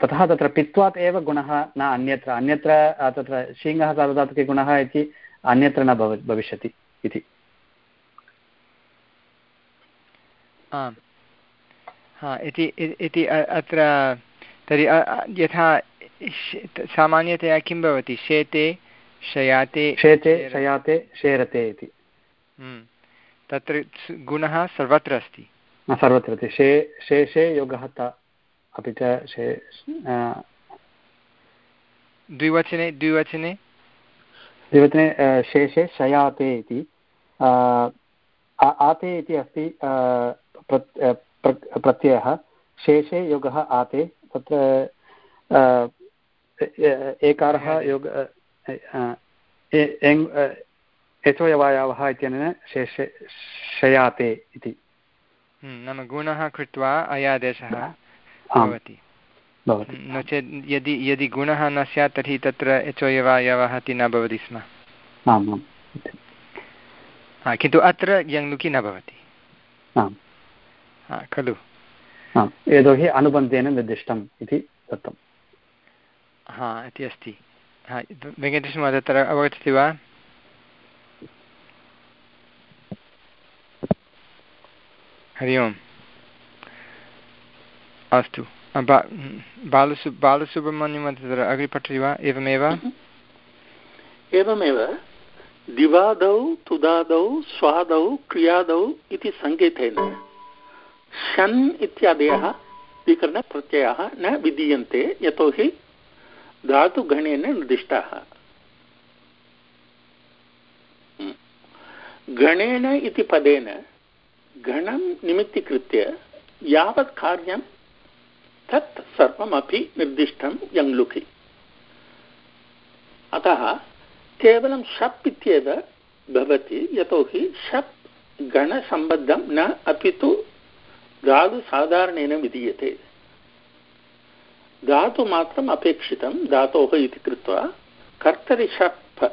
ततः तत्र पित्वात् एव गुणः न अन्यत्र अन्यत्र तत्र शीङ्गः सार्वधातुके गुणः इति अन्यत्र न भव भविष्यति इति। आम्। इति अत्र तर्हि यथा सामान्यतया किं भवति? शेते शयाते शेते शयाते शेरते इति। हम्म। तत्र गुणः सर्वत्र अस्ति। सर्वत्र अस्ति। शे शेषे योगः त अपि च शे द्विवचने द्विवचने? द्विवचने शेषे शयाते इति। आते इति अस्ति प्रत्ययः। शेषे योगः आते तत्र एकारः योग यचोयवायावः इत्यनेन शेषे शयाते इति। हम्म, नाम गुणः कृत्वा अयादेशः भवति। नो चेत् यदि यदि गुणः न स्यात् तर्हि तत्र यचोयवायवः इति न भवति स्म। आम् किन्तु अत्र यङ्लुकि न भवति। आम् यतोहि अनुबन्धेन निर्दिष्टम् इति दत्तं हा इति अस्ति। हा वेङ्कटेशमहोदय तत्र अवगच्छति वा? हरि ओम्। अस्तु। बालसु बालसुब्रह्मण्यं तत्र अग्रे पठति वा? एवमेव? एवमेव। दिवादौ तुदादौ स्वादौ क्रियादौ इति सङ्केतेन। शन् इत्यादयः विकरणप्रत्ययाः न विधीयन्ते यतोहि धातुगणेन निर्दिष्टाः गणेन इति पदेन गणं निमित्तीकृत्य यावत् कार्यं तत् सर्वमपि निर्दिष्टं यङ्लुकि अतः केवलं शप् इत्येव भवति यतोहि शप् गणसम्बद्धं न अपि तु धातुसाधारणेन विधीयते धातुमात्रम् अपेक्षितं धातोः इति कृत्वा कर्तरिषप्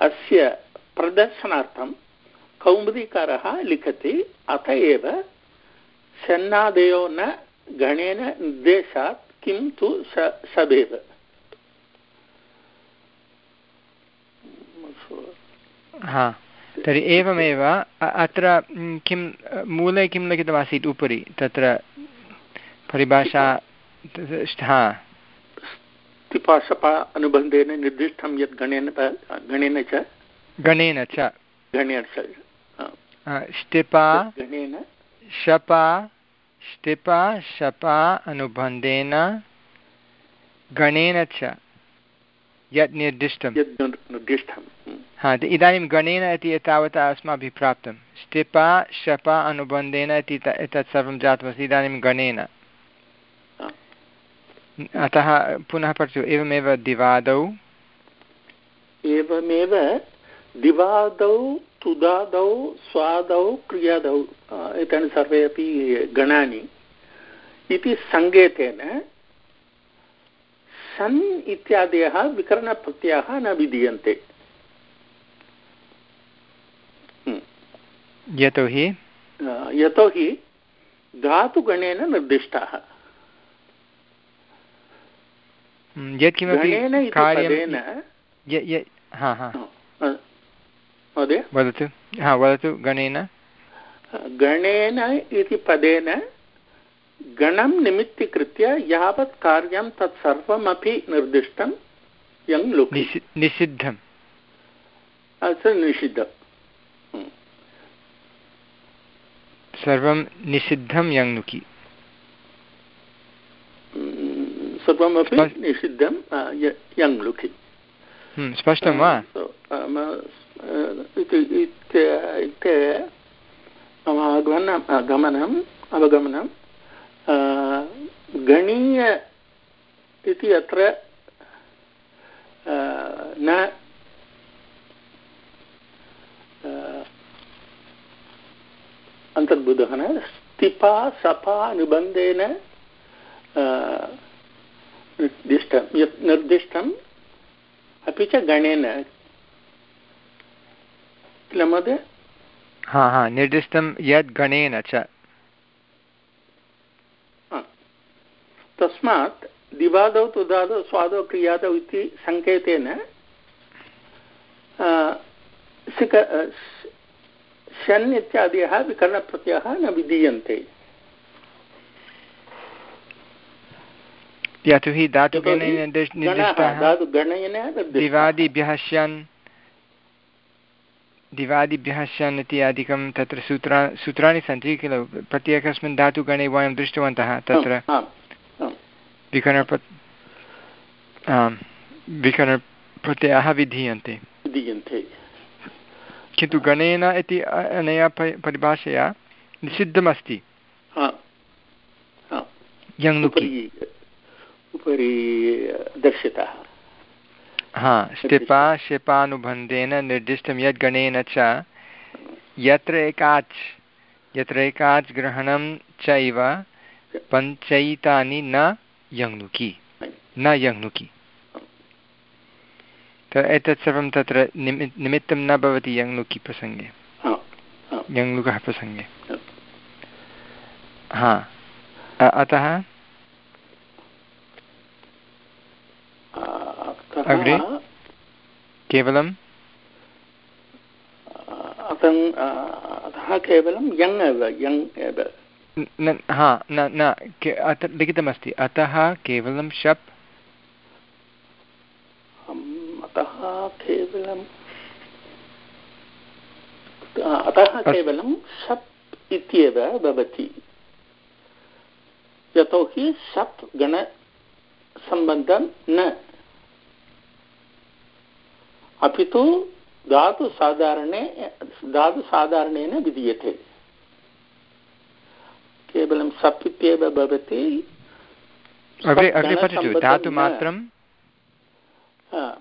अस्य प्रदर्शनार्थं कौमुदीकारः लिखति अत एव सन्नादयो न गणेन निर्देशात् किं तु सभेव हा तर्हि एवमेव अत्र किं मूले किं लिखितमासीत् उपरि? तत्र परिभाषा हा। अनुबन्धेन निर्दिष्टं यत् गणेन गणेन च? गणेन च। गणेन च गणेन? शपा ष्टिपा शपा अनुबन्धेन गणेन च। यत् निर्दिष्टं निर्दिष्टं हा इदानीं गणेन इति एतावता अस्माभिः प्राप्तं ष्टिपा शपा अनुबन्धेन इति एतत् सर्वं जातमस्ति इदानीं गणेन। अतः पुनः पठतु एवमेव दिवादौ। एवमेव दिवादौ तुदादौ स्वादौ क्रियादौ एतानि सर्वे अपि गणानि। इति सङ्केतेन सन् इत्यादयः विकरणप्रत्ययाः न विधीयन्ते हम्म। यतोहि? यतोहि धातुगणेन निर्दिष्टाः। हम्म, वदतु। वदतु गणेन। गणेन इति पदेन गणं निमित्तीकृत्य यावत् कार्यं तत् सर्वमपि निर्दिष्टं यङ् लुक्। निषिद्धम्। अत्र निषिद्धं। हम्म। सर्वं निषिद्धं यङ् लुकि हम्म, सर्वमपि निषिद्धं यङ् लुकि हम्म, स्पष्टं वा? इत्युक्ते मम गमनम् अवगमनं गणीय इति अत्र न अन्तर्भूतः न स्तिपा सपा निबन्धेन निर्दिष्टं यत् निर्दिष्टम् अपि च गणेन किल महोदय हा हा निर्दिष्टं यद् गणेन च तस्मात् दिवादौ तुदादौ स्वादौ क्रियादौ इति सङ्केतेन सिक शन् इत्यादयः विकरणप्रत्ययः न विधीयन्ते। यतोहि धातुगणेन दिवादिभ्यः स्यान् दिवादिभ्यः स्यान् इत्यादिकं तत्र सूत्रा सूत्राणि सन्ति किल? प्रत्येकस्मिन् धातुगणे वयं दृष्टवन्तः तत्र। विकरणप्र विकरणप्रत्ययाः विधीयन्ते विधीयन्ते। किन्तु गणेन इति अनया परिभाषया निषिद्धमस्ति। उपरि दर्शितः। हा शिपा शिपानुबन्धेन निर्दिष्टं यद् गणेन च यत्र एकाच् यत्र एकाच् ग्रहणं चैव पञ्चैतानि न यङ्नुकि न यङ्नुकि एतत् सर्वं तत्र निमि निमित्तं न भवति यङ्नुकि प्रसङ्गे यङ्लुकः प्रसङ्गे हा अतः अग्रे केवलं अतः केवलं यङ् एव यङ् एव हा न न लिखितमस्ति अतः केवलं शप्। अतः केवलं अतः केवलं शप् इत्येव भवति। यतोहि शप् गणसम्बन्धं न। अपि तु धातुसाधारणे धातुसाधारणेन विधीयते। केवलं सप् इत्येव भवति धातुमात्रं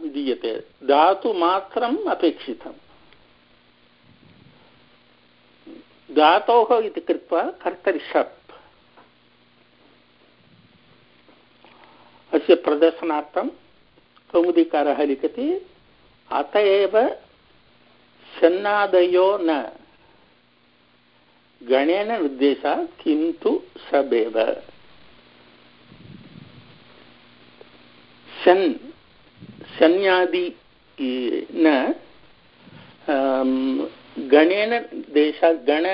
विधीयते। धातुमात्रम् अपेक्षितम्। धातोः इति कृत्वा कर्तरि शप्। अस्य प्रदर्शनार्थं कौमुदीकारः लिखति अत एव सन्नादयो न। गणेन निर्देशात् किन्तु सवेव सन् सन्यादि न गणेन देशात् गण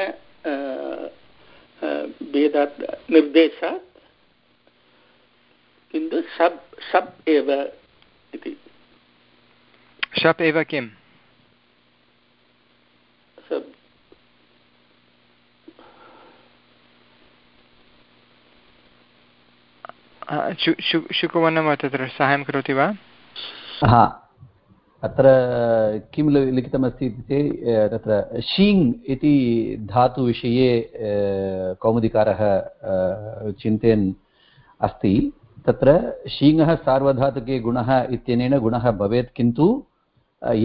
भेदात् निर्देशात् किन्तु शब् शब् एव इति शप् एव किम् शुकवर्णं तत्र साहाय्यं करोति वा? हा। अत्र किं लिखितमस्ति इत्युक्ते तत्र शीङ् इति धातुविषये कौमुदिकारः चिन्तयन् अस्ति। तत्र शीङः सार्वधातुके गुणः इत्यनेन गुणः भवेत्, किन्तु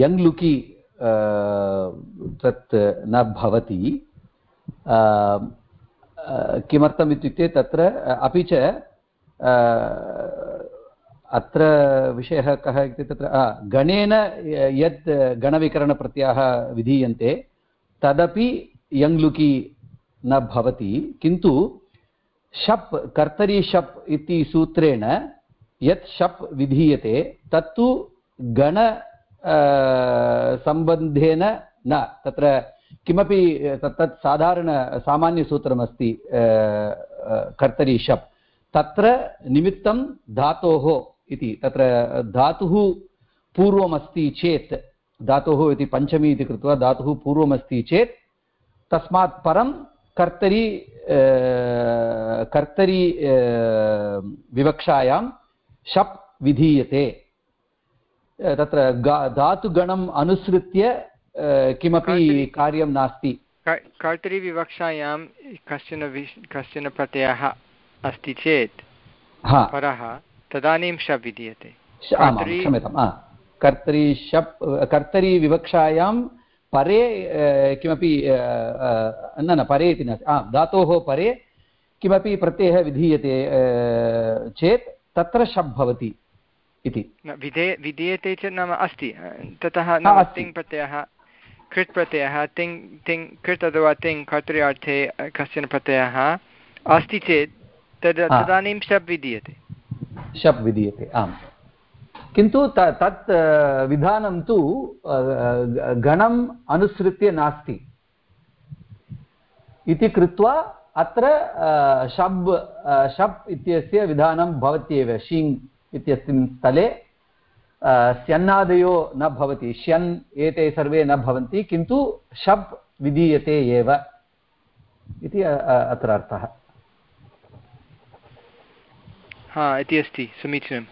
यङ् लुकि तत् न भवति। किमर्थम् इत्युक्ते, तत्र, अपि च अत्र विषयः कः इत्युक्ते तत्र गणेन यत् गणविकरणप्रत्ययाः विधीयन्ते, तदपि यङ्लुकि न भवति, किन्तु शप्, कर्तरी शप् इति सूत्रेण यत् शप् विधीयते, तत्तु गण सम्बन्धेन न, तत्र किमपि, तत् साधारण, सामान्यसूत्रमस्ति कर्तरी शप्। तत्र निमित्तं धातोः इति तत्र धातुः पूर्वमस्ति चेत् धातुः इति पञ्चमी इति कृत्वा धातुः पूर्वमस्ति चेत् तस्मात् परं कर्तरी कर्तरी विवक्षायां शप् विधीयते। तत्र धातुगणम् अनुसृत्य किमपि कार्यं नास्ति। कर्तरिविवक्षायां कश्चन कश्चन प्रत्ययः अस्ति चेत् परः तदानीं शप् विधीयते। क्षम्यतां कर्तरि शप् कर्तरि विवक्षायां परे किमपि न न परे इति नास्ति। धातोः परे किमपि प्रत्ययः विधीयते चेत् तत्र शप् भवति इति। विधे विधीयते चेत् नाम अस्ति। ततः तिङ् प्रत्ययः कृट् प्रत्ययः तिङ् तिङ् कृट् अथवा तिङ् कर्तृयार्थे कश्चन प्रत्ययः अस्ति चेत् तद् तदानीं शप् विधीयते। शप् विधीयते आम्। किन्तु तत् विधानं तु गणम् अनुसृत्य नास्ति। इति कृत्वा अत्र शब् शप् इत्यस्य विधानं भवत्येव। शीङ् इत्यस्मिन् स्थले स्यन्नादयो न भवति। श्यन् एते सर्वे न भवन्ति किन्तु शप् विधीयते एव। इति अत्र अर्थः। हा इति अस्ति समीचीनं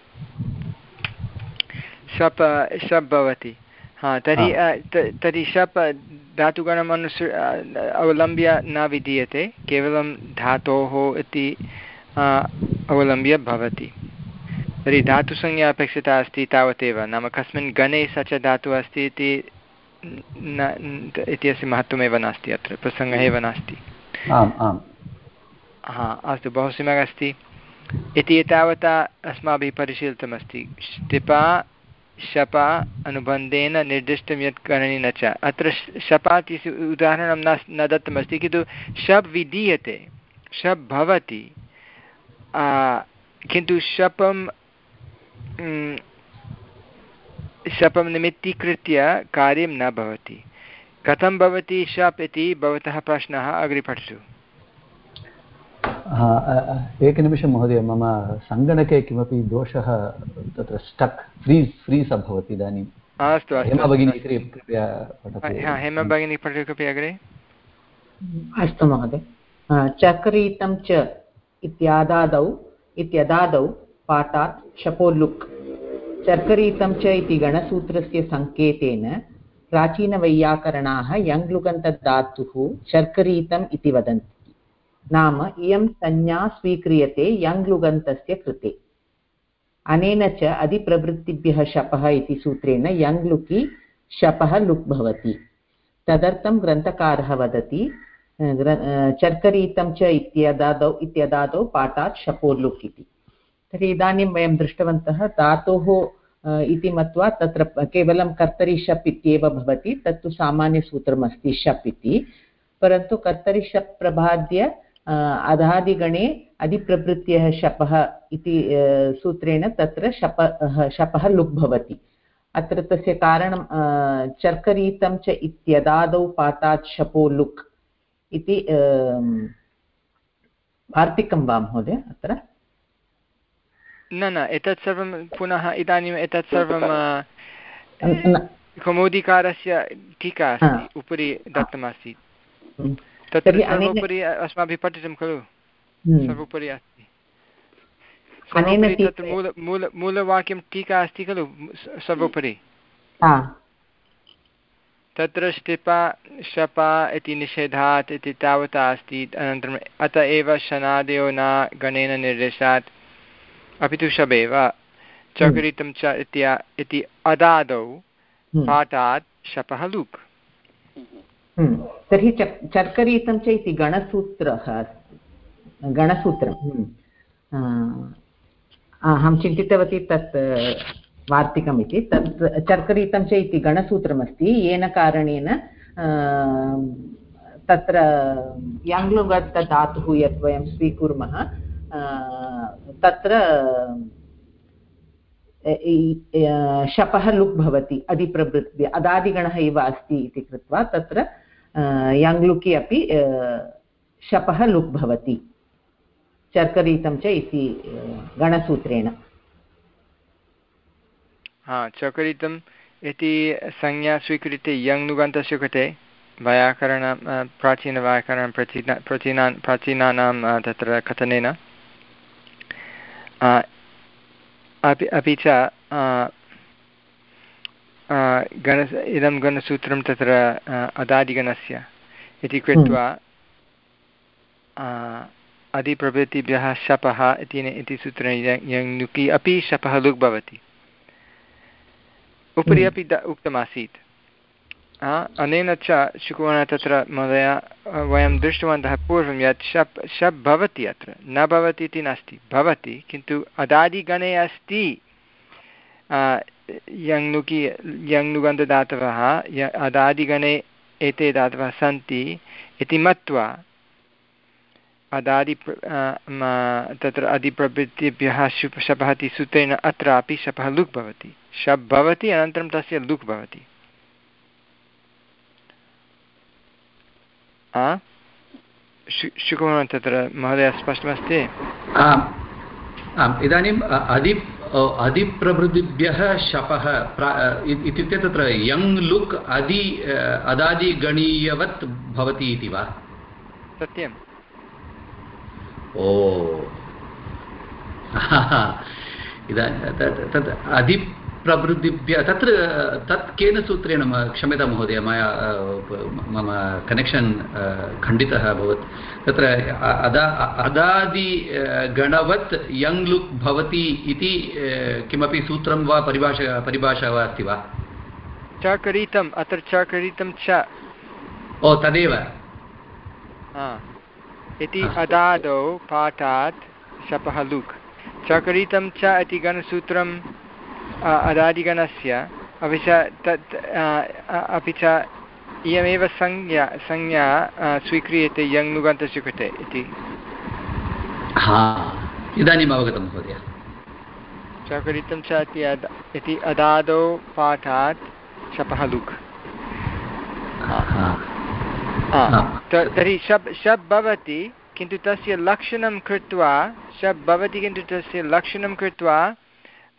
शप् शप् भवति। हा तर्हि तर्हि शप् धातुगणम् अनुसृ अवलम्ब्य न विधीयते केवलं धातोः इति अवलम्ब्य भवति। तर्हि धातुसंज्ञा अपेक्षिता अस्ति तावदेव। नाम कस्मिन् गणे स च धातुः अस्ति इति न इत्यस्य महत्त्वमेव नास्ति अत्र प्रसङ्गः एव नास्ति। आम् आम्। हा अस्तु बहु सम्यक् अस्ति। इति एतावता अस्माभिः परिशीलितमस्ति। ष्टिपा शपा अनुबन्धेन निर्दिष्टं यत् करणि न च। अत्र शपा इति उदाहरणं न न दत्तमस्ति, किन्तु शप् विधीयते। शप् भवति। किन्तु शपं शपं निमित्तीकृत्य कार्यं न भवति। कथं भवति शप् इति भवतः प्रश्नः अग्रे पठतु एकनिमिषं महोदय मम सङ्गणके किमपि दोषः तत्र स्टक् फ्रीस् फ्रीस् अभवत् इदानीम् अस्तु हेमा भगिनी कृपया हेमा भगिनी पठतु कृपया अग्रे। अस्तु महोदय। चक्रीतं च इत्यादादौ इत्यदादौ पाठात् शपोल्लुक्। चर्करीतं च इति गणसूत्रस्य सङ्केतेन प्राचीनवैयाकरणाः यङ्लुगन्तधातुः शर्करीतम् इति वदन्ति। नाम इयं संज्ञा स्वीक्रियते यङ्लुगन्तस्य कृते। अनेन च अधिप्रवृत्तिभ्यः शपः इति सूत्रेण यङ्लुकि शपः लुक् भवति। तदर्थं ग्रन्थकारः वदति चर्करीतं च इत्यदादौ इत्यदादौ पाठात् शपोल्लुक् इति। तर्हि इदानीं वयं दृष्टवन्तः धातोः इति मत्वा तत्र केवलं कर्तरि शप् इत्येव भवति, तत्तु सामान्यसूत्रमस्ति शप् इति। परन्तु कर्तरि शप् प्रबाद्य अधादिगणे अधिप्रभृत्यः शपः इति सूत्रेण तत्र शपः शपः लुक् भवति। अत्र तस्य कारणं चर्करीतं च इत्यदादौ पातात् शपो लुक् इति वार्तिकं वा महोदय अत्र? न न एतत् सर्वं पुनः इदानीम् एतत् सर्वं कौमुदीकारस्य टीका अस्ति उपरि दत्तमासीत्। तत्र सर्वोपरि अस्माभिः पठितं खलु। सर्वोपरि अस्ति। तत्र मूल मूलवाक्यं टीका अस्ति खलु सर्वोपरि। तत्र ष्टिपा शपा इति निषेधात् इति तावता अस्ति। अनन्तरम् अत एव शनादयो न गणेन निर्देशात्। अपि तु शबेव। चकरितं च इति अदादौ हम्म। पाठात् शपः लुक् हम्म। तर्हि चर्करीतं च इति गणसूत्रः गणसूत्रं। हम्म। अहं चिन्तितवती तत् वार्तिकम् इति तत् चर्करीतं च इति गणसूत्रमस्ति। येन कारणेन तत्र याङ्ग्लुगत् धातुः यत् वयं स्वीकुर्मः तत्र शपः लुक् भवति अधिप्रभृत्य। अदादिगणः एव अस्ति इति कृत्वा तत्र याङ्ग्लुकि अपि शपः लुक् भवति। चर्करीतं च इति गणसूत्रेण। हा चकरितम् इति संज्ञा स्वीकृत्य यङ्नुगन्तस्य कृते वैयाकरण प्राचीनव्याकरणं प्राचीन प्राचीनान् प्राचीनानां तत्र कथनेन अपि अपि च गण इदं गणसूत्रं तत्र अदादिगणस्य। इति कृत्वा अधिप्रभृतिभ्यः शपः इति सूत्रेण यङ् अपि शपः लुक् भवति। उपरि अपि उक्तमासीत्। अनेन च शुकुवः तत्र महोदय वयं दृष्टवन्तः पूर्वं यत् शप् शप् भवति अत्र। न भवति इति नास्ति। भवति किन्तु अदादिगणे अस्ति। यङ्नुकि यङ्नुगन्धदातवः य अदादिगणे एते दातवः सन्ति इति मत्वा अदादि तत्र अधिप्रभृतिभ्यः शुप् शपः इति सूत्रेण अत्रापि शपः लुक् भवति शप् भवति अनन्तरं तस्य लुक् भवति शुकुमार तत्र महोदय स्पष्टमस्ति इदानीम् अधि अधिप्रभृतिभ्यः शपः इत्युक्ते तत्र यङ् लुक् अधि अदादिगणीयवत् भवति इति वा? सत्यम्। ओ। इदानीं तत् अधि प्रवृद्धिभ्य तत्र तत् केन सूत्रेण क्षम्यतां महोदय मया मम कनेक्षन् खण्डितः अभवत्। तत्र अदा अदादिगणवत् यङ् लुक् भवति इति किमपि सूत्रं वा परिभाषा परिभाषा वा अस्ति वा? चकरितम् अत्र चकरितं च। ओ तदेव। इति अदादौ पाठात् शपः लुक्। चकरितं च इति गणसूत्रं अदादिगणस्य अपि च तत् अपि च इयमेव संज्ञा संज्ञा स्वीक्रियते यङ्नुगन्तस्य कृते इति। इदानीम् अवगतं महोदय। चकरितं च इति इति अदादौ पाठात् शपः लुक् तर्हि शप् शप् भवति किन्तु तस्य लक्षणं कृत्वा शप् भवति किन्तु तस्य लक्षणं कृत्वा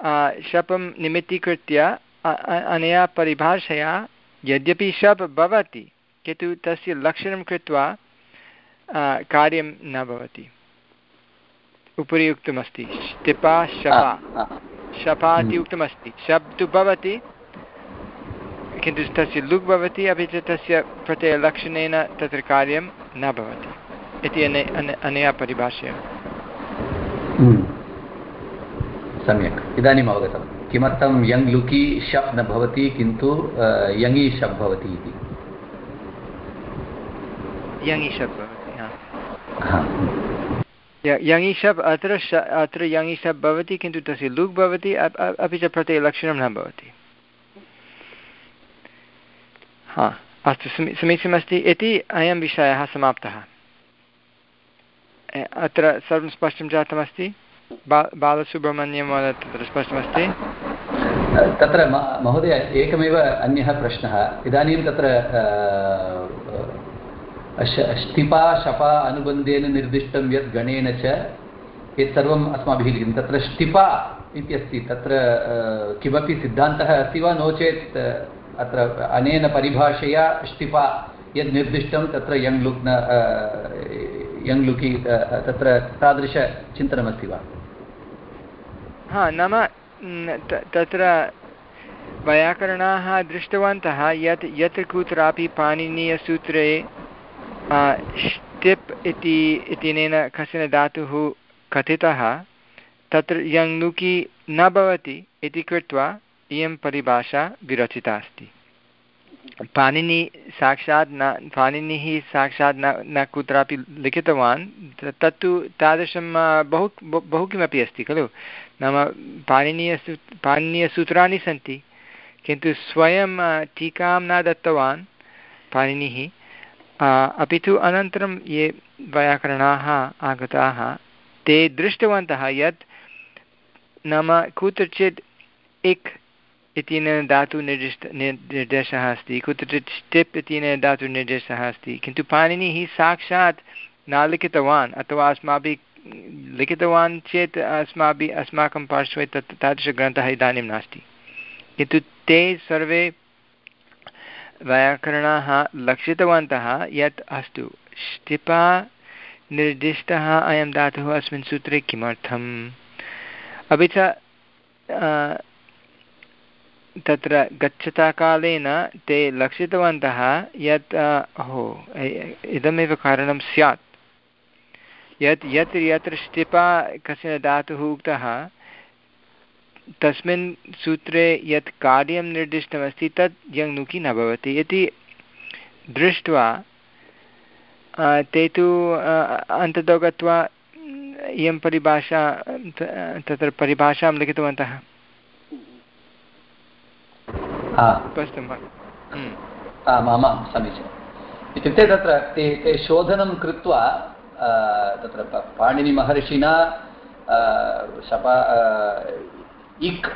शपं निमित्तीकृत्य अनया परिभाषया यद्यपि शप् भवति किन्तु तस्य लक्षणं कृत्वा कार्यं न भवति। उपरि उक्तमस्ति टिपा शपा। शपा इति उक्तमस्ति। शप् तु भवति किन्तु तस्य लुक् भवति अपि च तस्य प्रत्ययलक्षणेन तत्र कार्यं न भवति। इति अनया परिभाषया। हम्म। सम्यक्। इदानीम् अवगतं किमर्थं यङ् लुकि शप् न भवति किन्तु यङि शप् भवति इति? यङि शप् यङि शप् अत्र अत्र यङि शप् भवति किन्तु तस्य लुक् भवति अपि च प्रत्ययलक्षणं न भवति। हा अस्तु समीचीनमस्ति। इति अयं विषयः समाप्तः। अत्र सर्वं स्पष्टं जातमस्ति? बा बालसुब्रह्मण्यं तत्र स्पष्टमस्ति? तत्र महोदय, एकमेव अन्यः प्रश्नः. इदानीं तत्र ष्टिपा, शपा अनुबन्धेन निर्दिष्टं यत् गणेन च यत् सर्वम् अस्माभिः लिखितं. तत्र ष्टिपा इत्यस्ति. तत्र किमपि सिद्धान्तः अस्ति वा? नो चेत् अत्र अनेन परिभाषया ष्टिपा यद् निर्दिष्टं, तत्र यङ् लुक् न यङ् लुकि तत्र तादृशचिन्तनमस्ति वा? हा, नाम तत्र वैयाकरणाः दृष्टवन्तः, यत् यत्र कुत्रापि पाणिनीयसूत्रे ष्टिप् इति, इत्यनेन कश्चन धातुः कथितः, तत्र यङ् न भवति इति कृत्वा इयं परिभाषा विरचिता अस्ति। पाणिनि साक्षात् न पाणिनिः साक्षात् न न कुत्रापि लिखितवान् तत्तु तादृशं बहु बहु किमपि अस्ति खलु नाम पाणिनीयसू पाणिनीयसूत्राणि सन्ति किन्तु स्वयं टीकां न दत्तवान् पाणिनिः अपि तु अनन्तरं ये वैयाकरणाः आगताः ते दृष्टवन्तः यत् नाम कुत्रचित् इक् इत्यनेन धातुनिर्दिष्ट निर्देशः अस्ति। कुत्रचित् स्टिप् इत्यनेन धातुनिर्देशः अस्ति। किन्तु पाणिनिः साक्षात् न लिखितवान् अथवा अस्माभिः लिखितवान् चेत् अस्माभिः अस्माकं पार्श्वे तत् तादृशग्रन्थः इदानीं नास्ति। किन्तु ते सर्वे वैयाकरणाः लक्षितवन्तः, यत् अस्तु। स्टिपा निर्दिष्टः अयं धातुः अस्मिन् सूत्रे किमर्थम्? अपि च तत्र गच्छताकालेन ते लक्षितवन्तः यत् हो इदमेव कारणं स्यात्। यत् यत्र यत्र स्टिपा कश्चन धातुः उक्तः, तस्मिन् सूत्रे यत् कार्यं निर्दिष्टमस्ति, तत् यङ्नुकि न भवति। इति दृष्ट्वा ते तु अन्ततो गत्वा, इयं परिभाषा तत्र परिभाषां लिखितवन्तः। स्पष्टं वा। आम् आमां समीचीनम् इत्युक्ते तत्र ते ते शोधनं कृत्वा तत्र पाणिनिमहर्षिणा शपा इक्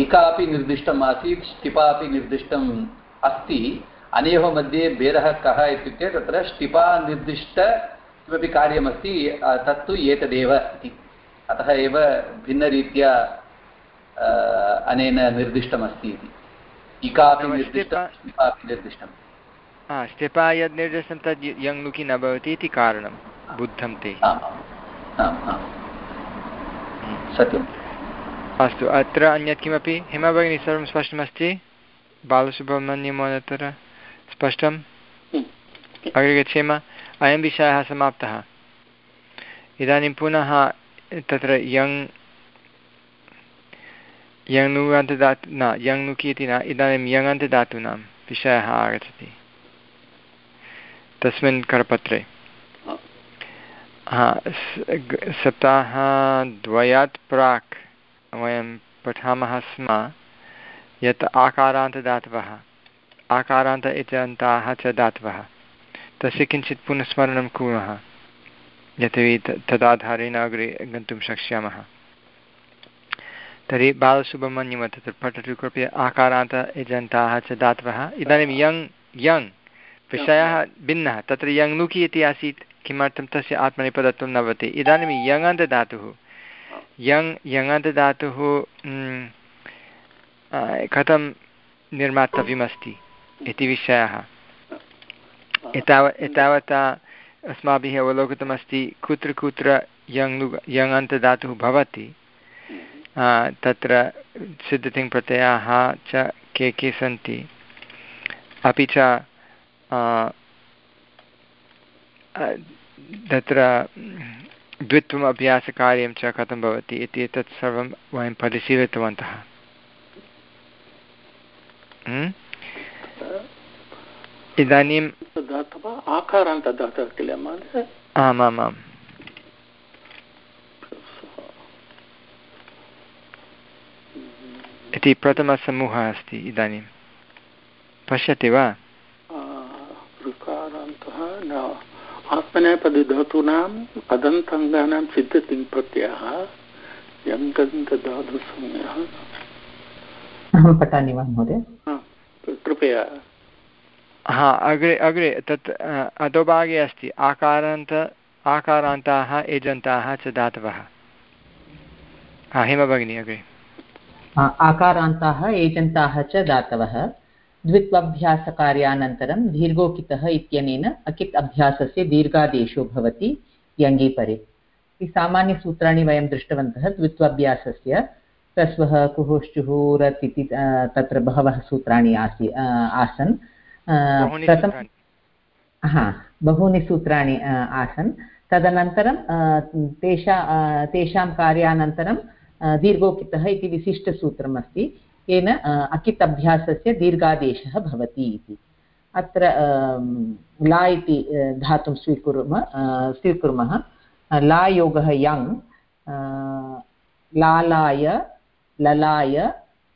इका अपि निर्दिष्टम् आसीत् स्टिपा अपि निर्दिष्टम् अस्ति। अनयोः मध्ये भेदः कः इत्युक्ते तत्र स्टिपा निर्दिष्ट किमपि कार्यमस्ति तत्तु एतदेव इति। अतः एव भिन्नरीत्या अनेन निर्दिष्टमस्ति इति। स्टेपा यद् निर्दिष्टं तद् यङ् न भवति इति कारणं बुद्धं ते। अस्तु अत्र अन्यत् किमपि? हिमा भगिनी सर्वं स्पष्टमस्ति? बालसुब्रह्मण्यमहोदयतर स्पष्टम्? अग्रे गच्छेम अयं विषयः समाप्तः। इदानीं पुनः तत्र यङ् यङ्नुगन्तदातु न यङ्नुकि इति न इदानीं यङन्तदातूनां विषयः आगच्छति तस्मिन् करपत्रे सप्ताहद्वयात् प्राक् वयं पठामः स्म यत् आकारान्तदातवः आकारान्त इत्यन्ताः च दातवः तस्य किञ्चित् पुनस्मरणं कुर्मः यतोहि तदाधारेण अग्रे गन्तुं शक्ष्यामः तर्हि बालसुब्रह्मण्यं तत्र पठतु कृपया आकारान्त एजन्ताः च धातवः इदानीं यङ् यङ् विषयः भिन्नः। तत्र यङ् लुकि इति आसीत् किमर्थं तस्य आत्मनेपदत्वं न भवति। इदानीं यङन्तदातुः। यङ् यङन्तदातुः कथं निर्मातव्यमस्ति इति विषयः। एताव एतावता अस्माभिः अवलोकितमस्ति कुत्र कुत्र यङ् यङन्तदातुः भवति। तत्र सिद्धतिङ्प्रत्ययाः च के के सन्ति? अपि च तत्र द्वित्वम् अभ्यासकार्यं च कथं भवति इति एतत् सर्वं वयं परिशीलितवन्तः। इदानीं आमामाम्। इति प्रथमसमूहः अस्ति इदानीं। पश्यति वा? आत्मनेपदिधातूनां पदन्तङ्गानां सिद्धतिङ् प्रत्ययः यङ्गन्तधातुसंज्ञः अहं पठामि वा महोदय? कृपया। हा अग्रे अग्रे तत् अधोभागे अस्ति। आकारान्त आकारान्ताः एजन्ताः च धातवः। हा हेमभगिनी अग्रे। आकारान्ताः एजन्ताः च दातवः। द्वित्वभ्यासकार्यानन्तरं दीर्घोकितः इत्यनेन अकित् अभ्यासस्य दीर्घादेशो भवति यङि परे सामान्यसूत्राणि वयं दृष्टवन्तः द्वित्वाभ्यासस्य ह्रस्वः कुहुश्चुः रत् इति तत्र बहवः सूत्राणि आसि आसन्। प्रथम हा बहूनि सूत्राणि आसन्। तदनन्तरं तेषा तेषां कार्यानन्तरं दीर्घोकितः इति विशिष्टसूत्रम् अस्ति येन अकित् अभ्यासस्य दीर्घादेशः भवति इति। अत्र ला इति धातुं स्वीकुर्मः स्वीकुर्मः। ला योगः यङ् लालाय, ललाय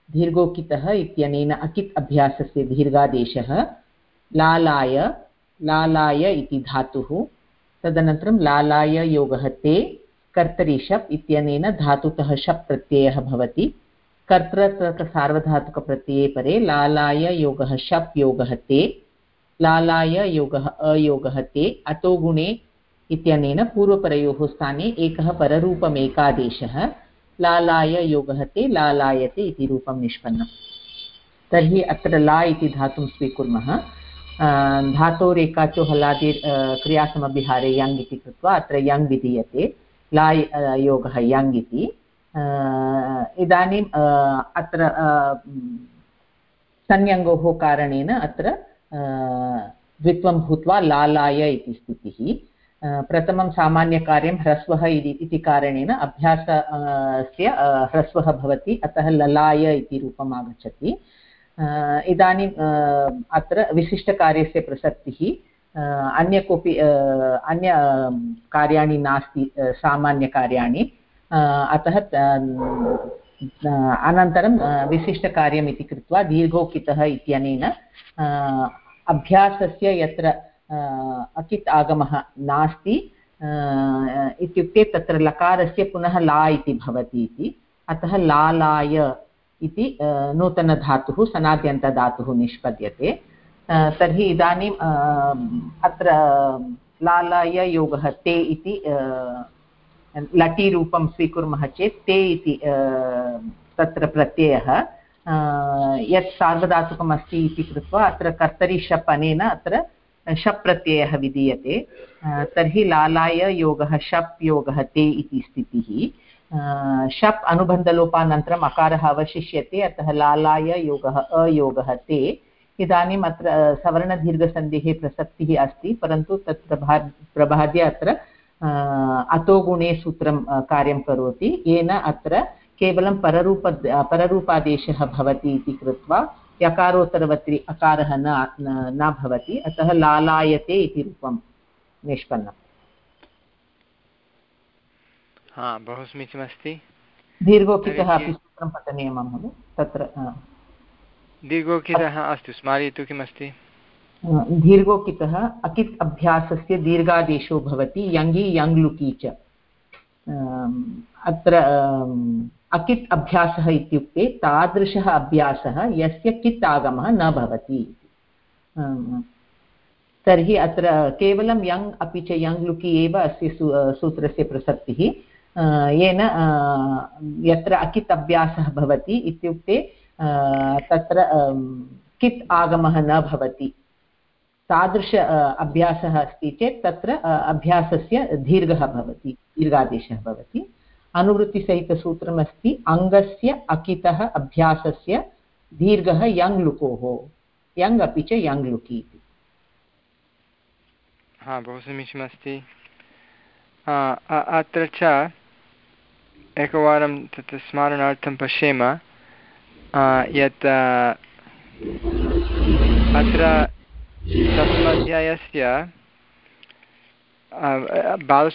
दीर्घोकितः इत्यनेन अकित् अभ्यासस्य दीर्घादेशः। लालाय लालाय इति धातुः। तदनन्तरं लालाय योगः ते। कर्तरि शप् इत्यनेन धातुतः शप् प्रत्ययः भवति। कर्तृ सार्वधातुकप्रत्यये परे लालाय योगः शप् योगः ते, लालाय योगः अयोगः ते अतो गुणे इत्यनेन पूर्वपरयोः स्थाने एकः पररूपमेकादेशः, लालाय योगः ते, लालायते इति रूपं निष्पन्नम् तर्हि अत्र ला इति धातुं स्वीकुर्मः। धातोरेकाचो हलादि क्रियासमभिहारे यङ् इति कृत्वा अत्र यङ् विधीयते। ला योगः यङ् इति इदानीम् अत्र संयङ्गोः कारणेन अत्र द्वित्वं भूत्वा लालाय इति स्थितिः प्रथमं सामान्यकार्यं ह्रस्वः इति कारणेन अभ्यासस्य ह्रस्वः भवति अतः ललाय इति रूपम् आगच्छति इदानीम् अत्र विशिष्टकार्यस्य प्रसक्तिः अन्य कोऽपि अन्य कार्याणि नास्ति सामान्यकार्याणि अतः अनन्तरं विशिष्टकार्यम् इति कृत्वा दीर्घोकितः इत्यनेन अभ्यासस्य यत्र अकित् आगमः नास्ति इत्युक्ते तत्र लकारस्य पुनः ला इति भवति इति। अतः लालाय इति नूतनधातुः सनाद्यन्तधातुः निष्पद्यते। तर्हि इदानीम् अत्र लालाय योगः ते इति लटीरूपं स्वीकुर्मः चेत् ते इति तत्र प्रत्ययः। यत् सार्वधातुकम् अस्ति इति कृत्वा अत्र कर्तरि शप् अनेन अत्र शप् प्रत्ययः विधीयते तर्हि लालाय योगः शप् योगः ते इति स्थितिः। शप् अनुबन्धलोपानन्तरम् अकारः अवशिष्यते, अतः लालाय योगः अयोगः ते। इदानीम् अत्र सवर्णदीर्घसन्धेः प्रसक्तिः अस्ति परन्तु तत् प्रभा प्रभाद्य अत्र अतो गुणे सूत्रं कार्यं करोति। येन अत्र केवलं पररूप पररूपादेशः भवति इति कृत्वा यकारोत्तरवत्रि अकारः न न भवति अतः लालायते इति रूपं निष्पन्नम्। हा बहु समीचीनमस्ति। दीर्घोकितः अपि सूत्रं पठनीयं महोदय? तत्र दीर्घोकितः अस्तु, स्मारयतु किमस्ति? दीर्घोकितः अकित् अभ्यासस्य दीर्घादेशो भवति यङि यङ् लुकि च अत्र अकित् अभ्यासः इत्युक्ते तादृशः अभ्यासः, यस्य कित् आगमः न भवति तर्हि अत्र केवलं यङ् अपि च यङ् लुकि एव अस्य सूत्रस्य प्रसक्तिः। येन यत्र अकित् अभ्यासः भवति इत्युक्ते तत्र कित् आगमः न भवति। तादृश अभ्यासः अस्ति चेत् तत्र अभ्यासस्य दीर्घः भवति, दीर्घादेशः भवति। अनुवृत्तिसहितसूत्रमस्ति, अङ्गस्य अकितः अभ्यासस्य दीर्घः यङ् लुकोः। यङ् अपि च यङ् लुकि इति। हा, बहु समीचीनमस्ति। अत्र च एकवारं तत् स्मरणार्थं पश्येम। यत् अत्र सप्तमाध्यायस्य बाल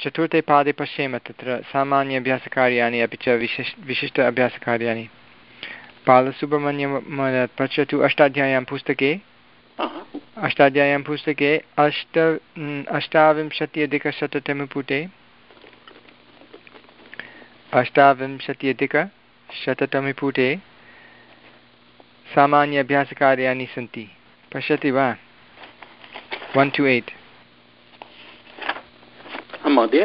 चतुर्थे पादे पश्येम तत्र सामान्य अभ्यासकार्याणि अपि च विशिष् विशिष्ट अभ्यासकार्याणि। बालसुब्रह्मण्यं पश्यतु अष्टाध्याय्यां पुस्तके। अष्टाध्याय्यां पुस्तके अष्ट अष्टाविंशत्यधिकशततमे पुटे अष्टाविंशत्यधिकशततमे पुटे सामान्य अभ्यासकार्याणि सन्ति। पश्यति वा? वन् टु एय्ट् महोदय।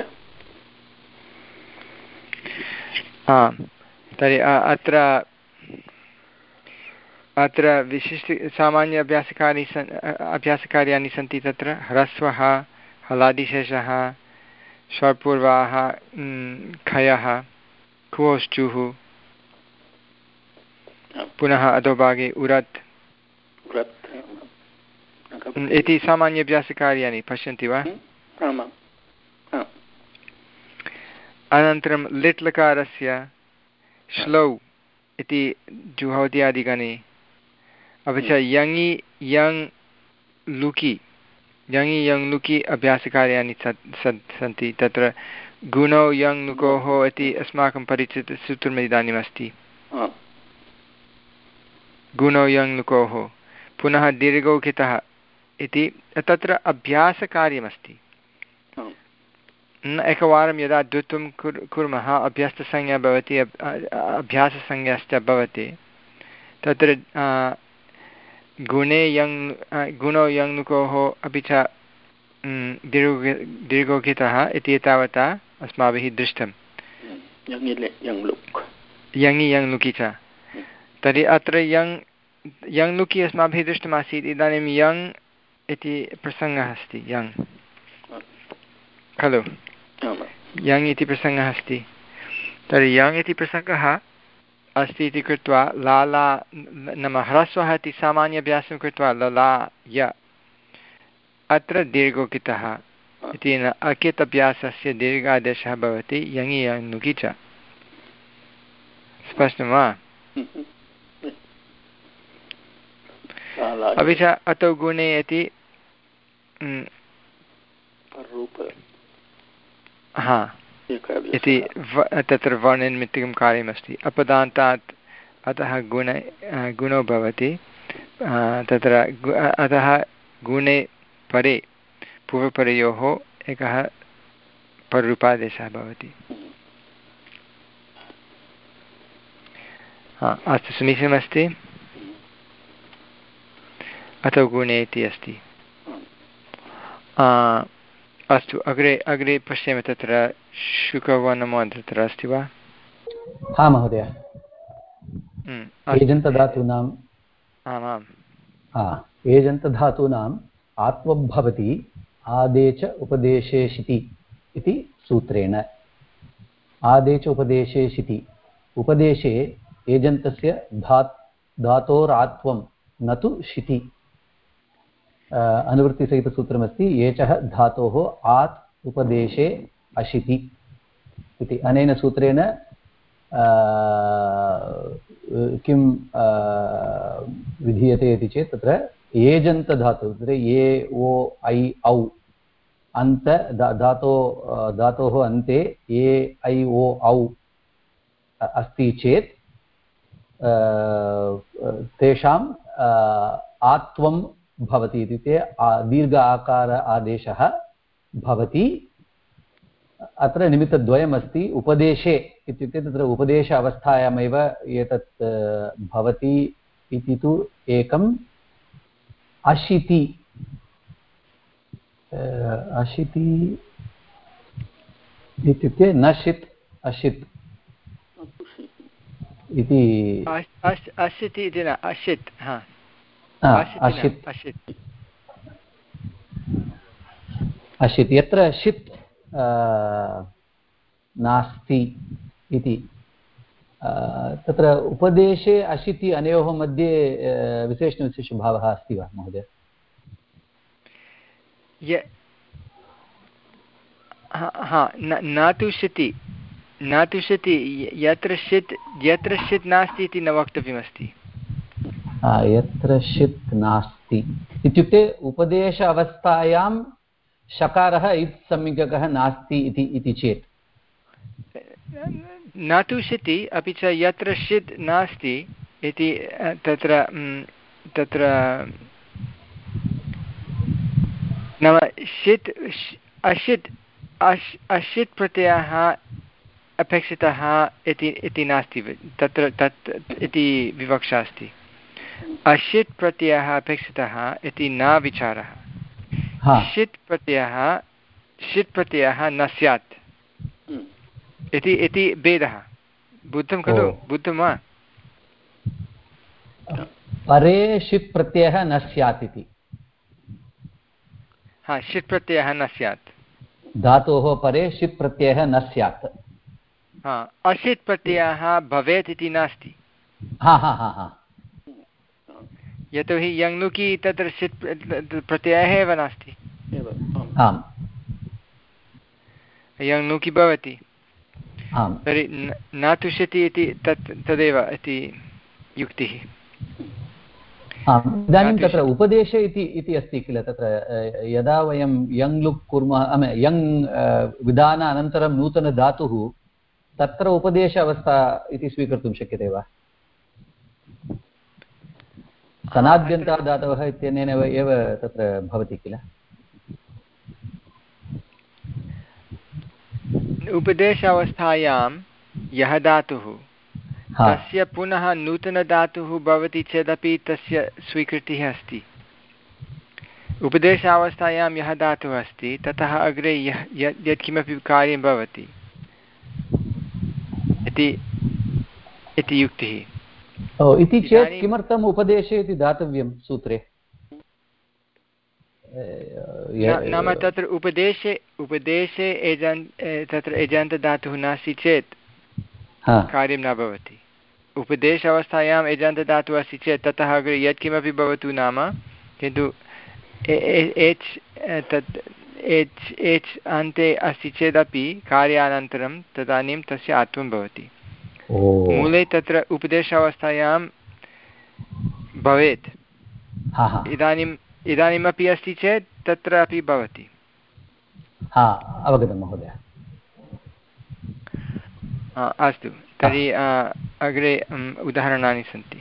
तर्हि अत्र अत्र विशिष्ट सामान्य अभ्यासकानि सन् अभ्यासकार्याणि सन्ति तत्र। ह्रस्वः हलादिशेषः षट्पूर्वाः खयः कुवश्चुः पुनः अधोभागे उरत्। इति सामान्यभ्यासकार्याणि पश्यन्ति वा? अनन्तरं लिट् लकारस्य श्लौ इति जुहोत्यादिगणे अपि च यङि यङ् लुकि यङि यङ् लुकि अभ्यासकार्याणि सन्ति। तत्र गुणौ यङ् लुकोः इति अस्माकं परिचितसूत्रम् इदानीम् अस्ति गुणौ यङ् लुकोः पुनः दीर्घौखितः इति तत्र अभ्यासकार्यमस्ति। न एकवारं यदा द्वित्वं कुर् कुर्मः अभ्यस्तसंज्ञा भवति अभ्याससंज्ञाश्च भवति तत्र गुणे यङ् गुणो यङ्नुकोः अपि च दीर्घ दीर्घोखितः इति एतावता अस्माभिः दृष्टं यङि यङ्लुकि च। तर्हि अत्र यङ् यङ्लुकि अस्माभिः दृष्टमासीत् इदानीं यङ् इति प्रसङ्गः अस्ति यङ्। खलु? यङ् इति प्रसङ्गः अस्ति। तर्हि यङ् इति प्रसङ्गः अस्ति इति कृत्वा लाला नाम ह्रस्वः इति सामान्यभ्यासं कृत्वा लला य। अत्र दीर्घोकितः इति न अकित् अभ्यासस्य दीर्घादेशः भवति यङि यङ्नुकि च। स्पष्टं वा? अपि च अतो गुणे इति हा इति तत्र वर्णनिमित्तिकं कार्यमस्ति। अपदान्तात् अतः गुण गुणो भवति। तत्र अतः गुणे परे पूर्वपरयोः एकः पररूपादेशः भवति। हा अस्तु समीचीनमस्ति। अतो गुणे इति अस्ति। अस्तु अग्रे अग्रे पश्यामि तत्र शुकवर्णमो तत्र अस्ति वा? हा महोदय। एजन्तधातूनाम् आमाम्। एजन्तधातूनाम् आत्मभवति आदेच उपदेशेशिति इति सूत्रेण। आदेच उपदेशेशिति उपदेशे एजन्तस्य धा धातोरात्वं न तु शिति। अनुवृत्तिसहितसूत्रमस्ति एचः धातोः आत् उपदेशे अशिति इति। अनेन सूत्रेण किं विधीयते इति चेत् तत्र एजन्तधातुः तत्र ए ओ, ऐ, औ, अन्त धातो धातोः अन्ते ए ऐ, ओ, औ अस्ति चेत् तेषां आत्वं भवति इत्युक्ते दीर्घ आकार आदेशः भवति। अत्र निमित्तद्वयमस्ति, उपदेशे इत्युक्ते तत्र उपदेश अवस्थायामेव एतत् भवति इति तु एकम् अशिति। अशिति इत्युक्ते नशित्, अशित् इति। अशिति इति न, अशित्, हा। अशित् अशित् यत्र षित् नास्ति इति तत्र उपदेशे अशिति अनयोः मध्ये विशेषणविशेषभावः अस्ति वा महोदय हा न तु शिति न तु शिति यत्र षित् यत्र षित् नास्ति इति न वक्तव्यमस्ति यत्र षित् नास्ति। इत्युक्ते उपदेश अवस्थायां शकारः इत् सम्यगकः नास्ति इति इति चेत्। न तु शिति अपि च यत्र षित् नास्ति इति तत्र तत्र, नाम षित् अषित् अश् अषित् प्रत्ययः अपेक्षितः इति नास्ति, तत्र, तत्, इति विवक्षा अस्ति। अशित् प्रत्ययः अपेक्षितः इति न विचारः। षित् प्रत्ययः षित् प्रत्ययः न स्यात्। इति इति भेदः। बुद्धं खलु? बुद्धं वा? परे षित् प्रत्ययः न स्यात् इति। हा षित् प्रत्ययः न स्यात्। धातोः परे षित् प्रत्ययः न स्यात्। हा अषित् प्रत्ययः भवेत् इति नास्ति। यतोहि यङ्नुकि तत्र सित् प्रत्ययः एव नास्ति। यङ्नुकि भवति। तर्हि न तुष्यति इति तत् तदेव इति युक्तिः। इदानीं तत्र उपदेशे इति इति अस्ति किल? तत्र यदा वयं यङ् लुक् कुर्मः यङ् विधान अनन्तरं नूतनधातुः तत्र उपदेश अवस्था इति स्वीकर्तुं शक्यते वा? सनाद्यन्ताः धातवः इत्यनेन एव तत्र भवति किल? उपदेशावस्थायां यः धातुः तस्य पुनः नूतनधातुः भवति चेदपि तस्य स्वीकृतिः अस्ति। उपदेशावस्थायां यः धातुः अस्ति ततः अग्रे यः यत्किमपि कार्यं भवति इति युक्तिः। इति चेत् किमर्थम् उपदेशे इति दातव्यं सूत्रे? नाम तत्र उपदेशे उपदेशे एजन् तत्र एजन्तदातुः नास्ति चेत् कार्यं न भवति। उपदेश अवस्थायाम् एजन्तदातुः अस्ति चेत् ततः अग्रे यत्किमपि भवतु नाम किन्तु एच् तत् एच् एच् अन्ते अस्ति चेदपि कार्यानन्तरं तदानीं तस्य आत्वं भवति। मूले तत्र उपदेशावस्थायां भवेत्। इदानीम् इदानीमपि अस्ति चेत् तत्र अपि भवति। अवगतं महोदय। अस्तु तर्हि अग्रे उदाहरणानि सन्ति।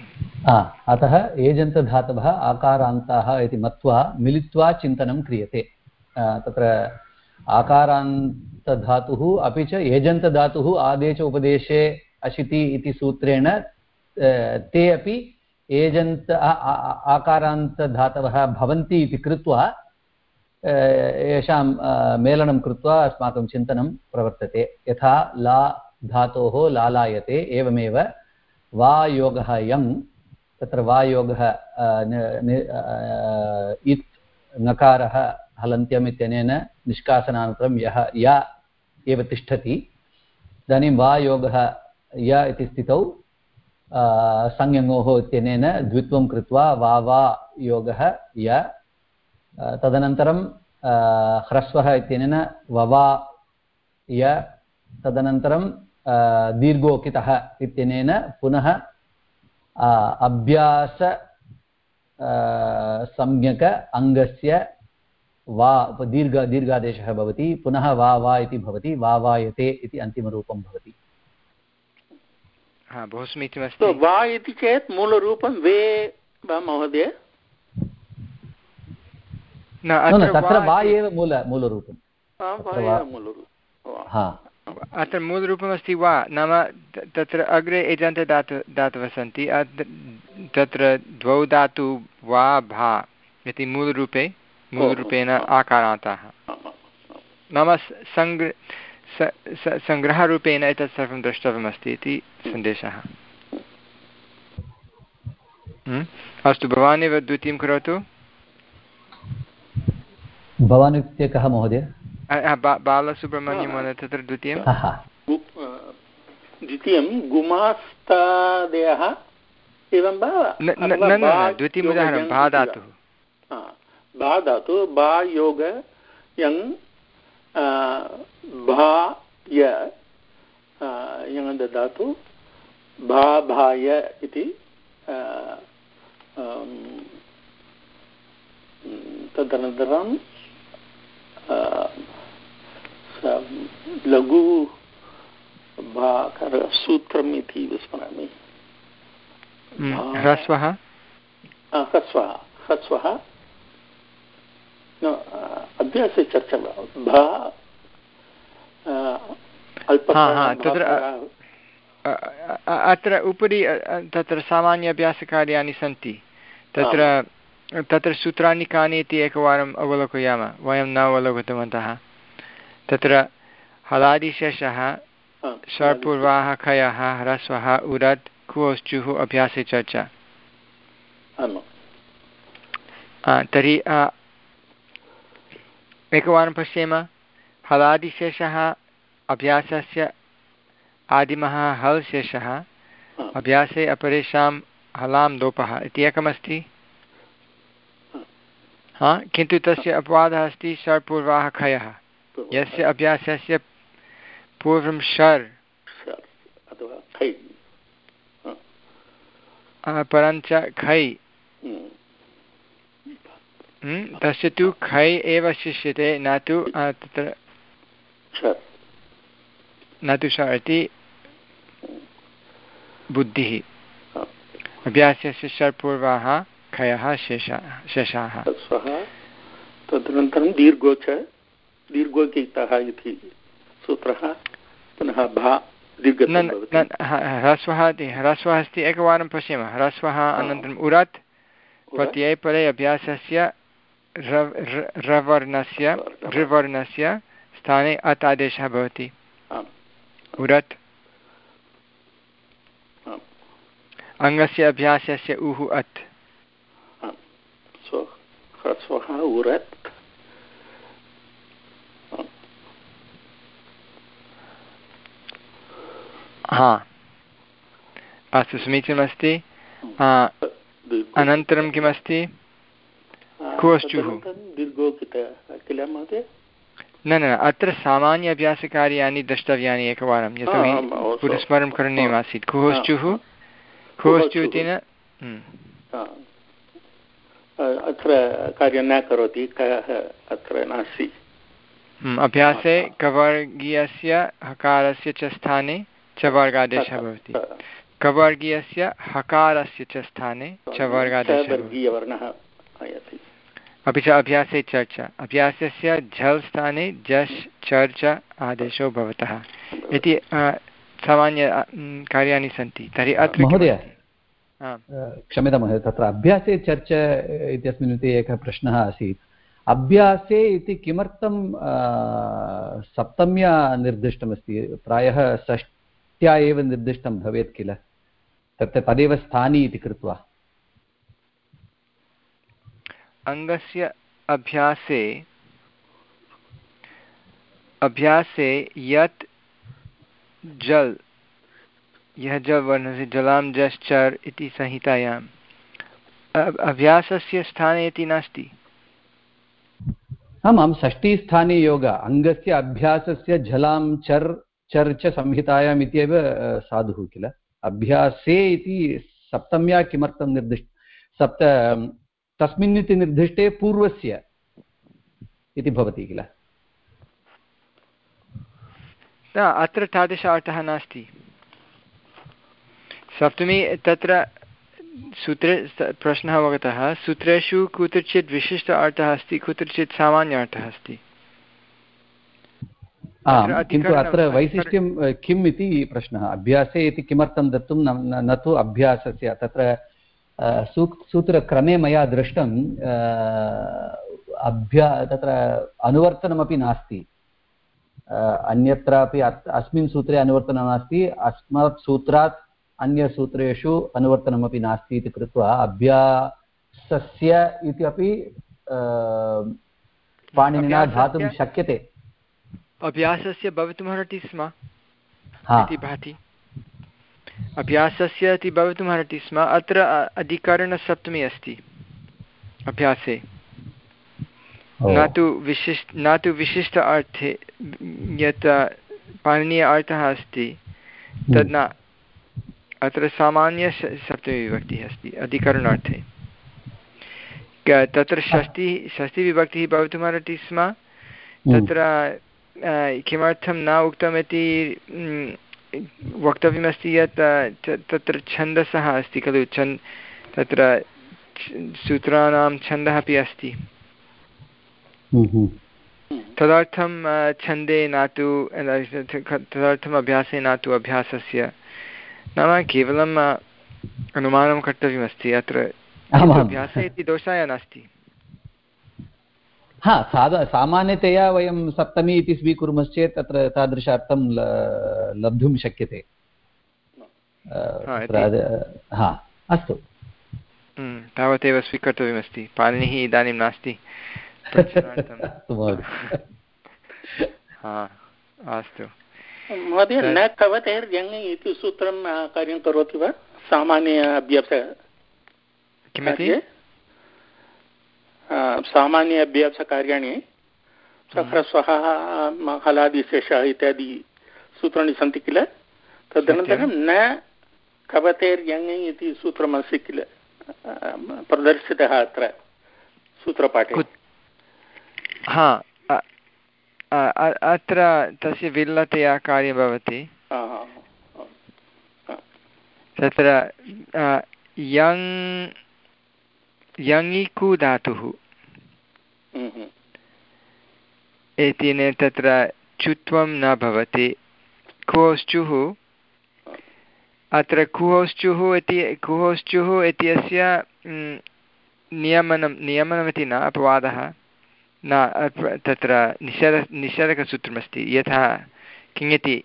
अतः एजन्तधातवः आकारान्ताः इति मत्वा मिलित्वा चिन्तनं क्रियते। तत्र आकारान्तधातुः अपि च एजन्तधातुः आदेश उपदेशे अशिति इति सूत्रेण ते अपि एजन्त आकारान्तधातवः भवन्ति इति कृत्वा येषां मेलनं कृत्वा अस्माकं चिन्तनं प्रवर्तते। यथा ला धातोः लालायते, एवमेव वायोगः यङ् तत्र वायोगः इत्, नकारः, हलन्त्यम् इत्यनेन निष्कासनानन्तरं यः, य, एव तिष्ठति। इदानीं वायोगः य इति स्थितौ संयङोः इत्यनेन द्वित्वं कृत्वा वा वा योगः य तदनन्तरं ह्रस्वः इत्यनेन ववा य, तदनन्तरं दीर्घोकितः इत्यनेन पुनः अभ्यास सम्यक् अङ्गस्य वा, दीर्घ, दीर्घादेशः भवति, पुनः वा वा इति भवति, वा वायते इति अन्तिमरूपं भवति। बहु समीचीनमस्ति वा इति चेत् मूलरूपं वे वा महोदय? तत्र वा एव मूल मूलरूपं। अत्र मूलरूपमस्ति वा नाम तत्र अग्रे एजन्त धातु धातवः सन्ति। तत्र द्वौ धातु वा भा इति मूलरूपे मूलरूपेण आकारान्ताः। नाम सङ्ग्र सङ्ग्रहरूपेण एतत् सर्वं द्रष्टव्यमस्ति इति सन्देशः। अस्तु भवान् एव द्वितीयं करोतु। भवान् इत्युक्ते कः महोदय? बालसुब्रह्मण्यं तत्र द्वितीयं द्वितीयं गुमास्तादयः एवं वा? न द्वितीयम् उदाहरणं भा धातुः भा धातु भा योग यङ् भा य यङ ददातु भा भाय इति तदनन्तरं लघु सूत्रम् इति विस्मरामि ह्रस्वः ह्रस्वः ह्रस्वः अभ्यासे चर्चा भा तत्र अत्र उपरि तत्र सामान्य अभ्यासकार्याणि सन्ति। तत्र तत्र सूत्राणि कानि इति एकवारम् अवलोकयामः वयं न अवलोकितवन्तः। तत्र हलादिशेषः षपूर्वाः खयः ह्रस्वः उरत् कुश्चुः अभ्यासे चर्चा। तर्हि एकवारं पश्येम हलादिशेषः अभ्यासस्य आदिमः हल् शेषः अभ्यासे अपरेषां हलां लोपः इति एकमस्ति। हा किन्तु तस्य अपवादः अस्ति षड्पूर्वाः खयः। यस्य अभ्यासस्य पूर्वं षर् परञ्च खै। हम्म, तस्य तु खै एव शिष्यते न तु तत्र न तु ष इति बुद्धिः अभ्यासस्य षट्पूर्वाः खयः शेषाः शेषाः तदनन्तरं दीर्घो च दीर्घोकीतः इति सूत्रः पुनः भा ह्रस्वः ह्रस्वः अस्ति एकवारं पश्यामः ह्रस्वः अनन्तरम् उरत् प्रत्यये परे अभ्यासस्य रवर्णस्य ऋवर्णस्य स्थाने अत् आदेशः भवति। उरत्। अङ्गस्य अभ्यासस्य उः अत्। उरत्। हा। अस्तु समीचीनमस्ति। अनन्तरं किमस्ति? न न अत्र सामान्य अभ्यासकार्याणि द्रष्टव्यानि एकवारं यतोहि पुरस्मरं करणीयमासीत् कुहोश्चुः कुहोश्चु इति न। अत्र कार्यं न करोति कः अत्र नास्ति। हम्म, अभ्यासे कवर्गीयस्य हकारस्य च स्थाने च वर्गादेशः भवति। कवर्गीयस्य हकारस्य च स्थाने च वर्गादेशः अपि च अभ्यासे चर्चा अभ्यासस्य झल् स्थाने जश् चर्च आदेशो भवतः। इति सामान्य कार्याणि सन्ति। तर्हि अत्र महोदय क्षम्यतां महोदय तत्र अभ्यासे चर्च इत्यस्मिन् विषये एकः प्रश्नः आसीत्। अभ्यासे इति किमर्थं सप्तम्या निर्दिष्टमस्ति? प्रायः षष् भक्त्या एव निर्दिष्टं भवेत् किल? तत्र तदेव स्थानी इति कृत्वा। अङ्गस्य अभ्यासे अभ्यासे यत् जल् यः जल् वर्णस्य जलां जश्चर् इति संहितायाम्। अभ्यासस्य स्थाने इति नास्ति। आमां षष्ठीस्थाने योग अङ्गस्य अभ्यासस्य झलां चर् चर्च संहितायाम् इत्येव साधुः किल। अभ्यासे इति सप्तम्या किमर्थं निर्दिष्ट, सप्त तस्मिन् इति निर्दिष्टे पूर्वस्य इति भवति किल? न अत्र तादृश अर्थः नास्ति। सप्तमी तत्र सूत्रे प्रश्नः अवगतः। सूत्रेषु कुत्रचित् विशिष्ट अर्थः अस्ति कुत्रचित् सामान्य अर्थः अस्ति। किन्तु अत्र वैशिष्ट्यं किम् इति प्रश्नः। अभ्यासे इति किमर्थं दत्तुं न तु अभ्यासस्य तत्र सूत्रक्रमे मया दृष्टम् अभ्या तत्र अनुवर्तनमपि नास्ति। अन्यत्रापि अस्मिन् सूत्रे अनुवर्तनं नास्ति अस्मात् सूत्रात् अन्यसूत्रेषु अनुवर्तनमपि नास्ति इति कृत्वा अभ्यासस्य इति अपि पाणिनिना धातुं शक्यते। अभ्यासस्य भवितुमर्हति स्म इति भाति। अभ्यासस्य इति भवितुमर्हति स्म अत्र अधिकरणसप्तमी अस्ति अभ्यासे। न तु विशिष्ट न तु विशिष्ट अर्थे यत् पाणनीय अर्थः अस्ति तद् न। अत्र सामान्य सप्तमीविभक्तिः अस्ति अधिकरणार्थे। तत्र षष्टिः षष्टिविभक्तिः भवितुमर्हति स्म तत्र किमर्थं न उक्तमिति वक्तव्यमस्ति यत् तत्र छन्दसः अस्ति खलु छन् तत्र सूत्राणां छन्दः अपि अस्ति। तदर्थं छन्दे न तु तदर्थम् अभ्यासे न तु अभ्यासस्य। नाम केवलम् अनुमानं कर्तव्यमस्ति अत्र अभ्यासे इति दोषाय नास्ति। हा साधा सामान्यतया वयं सप्तमी इति स्वीकुर्मश्चेत् तत्र तादृशार्थं लब्धुं शक्यते. हा अस्तु. हम्म, तावदेव स्वीकर्तव्यमस्ति. पाणिनिः इदानीं नास्ति. हा अस्तु. महोदय न कवतेर्यङ् इति सूत्रं कार्यं करोति वा? सामान्य अभ्यास किमपि सामान्य अभ्यासकार्याणि सह्रस्वः हलादिशेषः इत्यादि सूत्राणि सन्ति किल तदनन्तरं न कवतेर्यङ् इति सूत्रमस्ति किल प्रदर्शितः अत्र सूत्रपाठे हा अत्र तस्य विल्लतया कार्यं भवति तत्र यङ् यङिकु धातुः एतेन तत्र चुत्वं न भवति। कुहोश्चुः। अत्र कुहोश्चुः इति कुहोश्चुः इत्यस्य नियमनं नियमनमिति न अपवादः न तत्र निषेध निषेधकसूत्रमस्ति। यथा किङति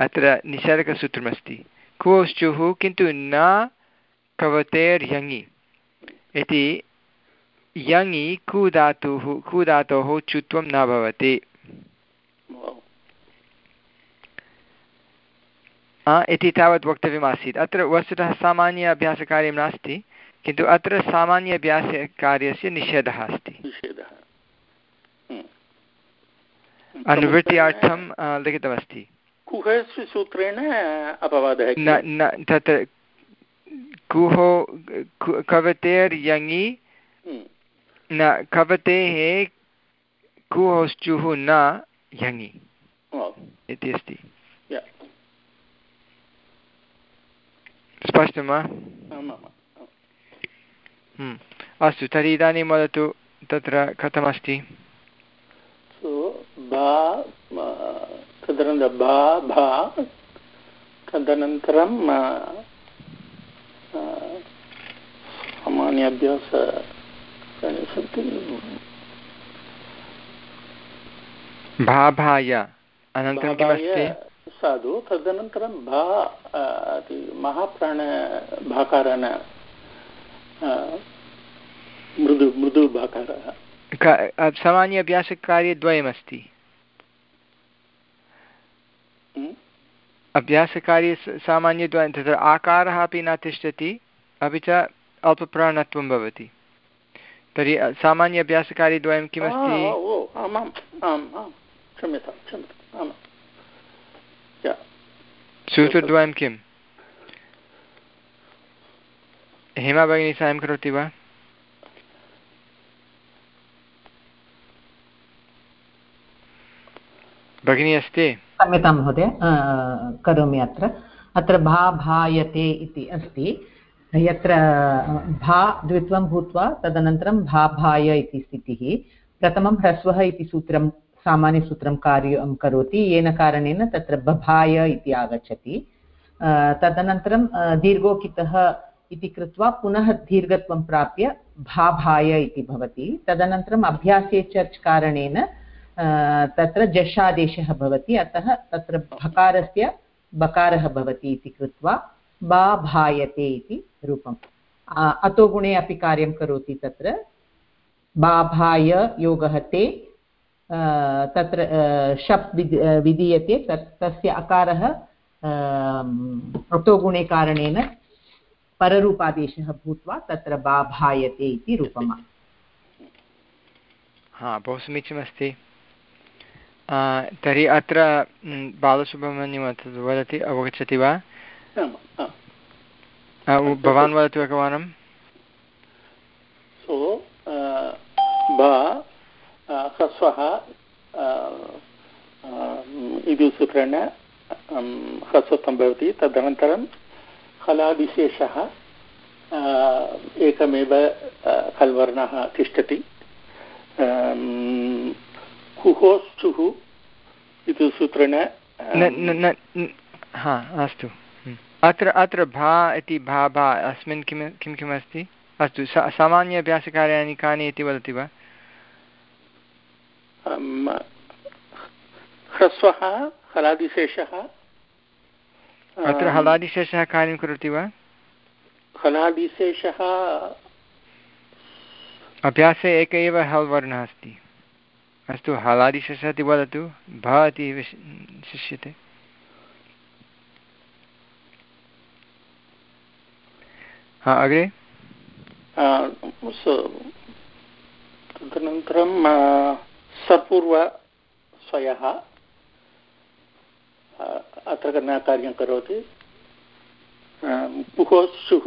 अत्र निषेधकसूत्रमस्ति। कुहोश्चुः किन्तु न कवतेर्यङि इति यङि कुधातुः कुधातोः चुत्वं न भवति। इति तावत् वक्तव्यमासीत् अत्र वस्तुतः सामान्य अभ्यासकार्यं नास्ति किन्तु अत्र सामान्य अभ्यासकार्यस्य निषेधः अस्ति। अनुवृत्त्यार्थं लिखितमस्ति। सूत्रेण अपवादः न तत्र कुहो कवतेर्यङि न कवतेः कुहोश्चुः न यङि इति अस्ति स्पष्टं वा। अस्तु तर्हि इदानीं वदतु तत्र कथमस्ति तदनन्तरं सामान्य अभ्यास सन्ति भाभाय अनन्तरं किमस्ति? साधु तदनन्तरं भा महाप्राणभाकारः मृदु मृदुभाकारः सामान्य अभ्यासकार्यद्वयमस्ति। अभ्यासकार्ये सामान्यद्वयं तत्र आकारः अपि न तिष्ठति अपि च अल्पप्राणत्वं भवति। तर्हि सामान्य अभ्यासकार्यद्वयं किमस्ति? सूत्रद्वयं किम्? हेमा भगिनी साहाय्यं करोति वा? भगिनी अस्ति? क्षम्यतां महोदय करोमि अत्र। अत्र भा, भायते इति अस्ति। यत्र भा द्वित्वं भूत्वा तदनन्तरं भा, भाय इति स्थितिः। प्रथमं ह्रस्वः इति सूत्रं सामान्यसूत्रं कार्यं करोति। येन कारणेन तत्र बभाय इति आगच्छति। तदनन्तरं दीर्घोकितः इति कृत्वा पुनः दीर्घत्वं प्राप्य भाभाय इति भवति। तदनन्तरम् अभ्यासे चर्च् कारणेन तत्र जषादेशः भवति, अतः तत्र भकारस्य बकारः भवति इति कृत्वा बाभायते इति रूपम्। अतो गुणे अपि कार्यं करोति तत्र। बाभाय योगः ते तत्र शप् विधीयते, तत्, तस्य अकारः अतोगुणे कारणेन पररूपादेशः भूत्वा तत्र बाभायते इति रूपम्। हा, बहु समीचीनमस्ति। तर्हि अत्र बालसुब्रह्मण्यं वदति अवगच्छति वा? भवान् वदतु एकवारं। सो ह्रस्वः इति सूत्रेण ह्रस्वत्वं भवति। तदनन्तरं हलाविशेषः एकमेव खल्वर्णः तिष्ठति। कुहोश्चुः इति सूत्रेण हा अस्तु। अत्र अत्र भा इति भा भा अस्मिन् किं किं किम् अस्ति? अस्तु सामान्य अभ्यासकार्याणि कानि इति वदति वा? ह्रस्वः हलादिशेषः। अत्र हलादिशेषः कार्यं करोति वा? हलादिशेषः अभ्यासे एक एव हल् वर्णः अस्ति। अस्तु हलादिशः इति वदतु भ इति विशिष्यते हा, अग्रे? तदनन्तरं सपूर्व स्वयः अत्र न कार्यं करोति पुहोत्सुः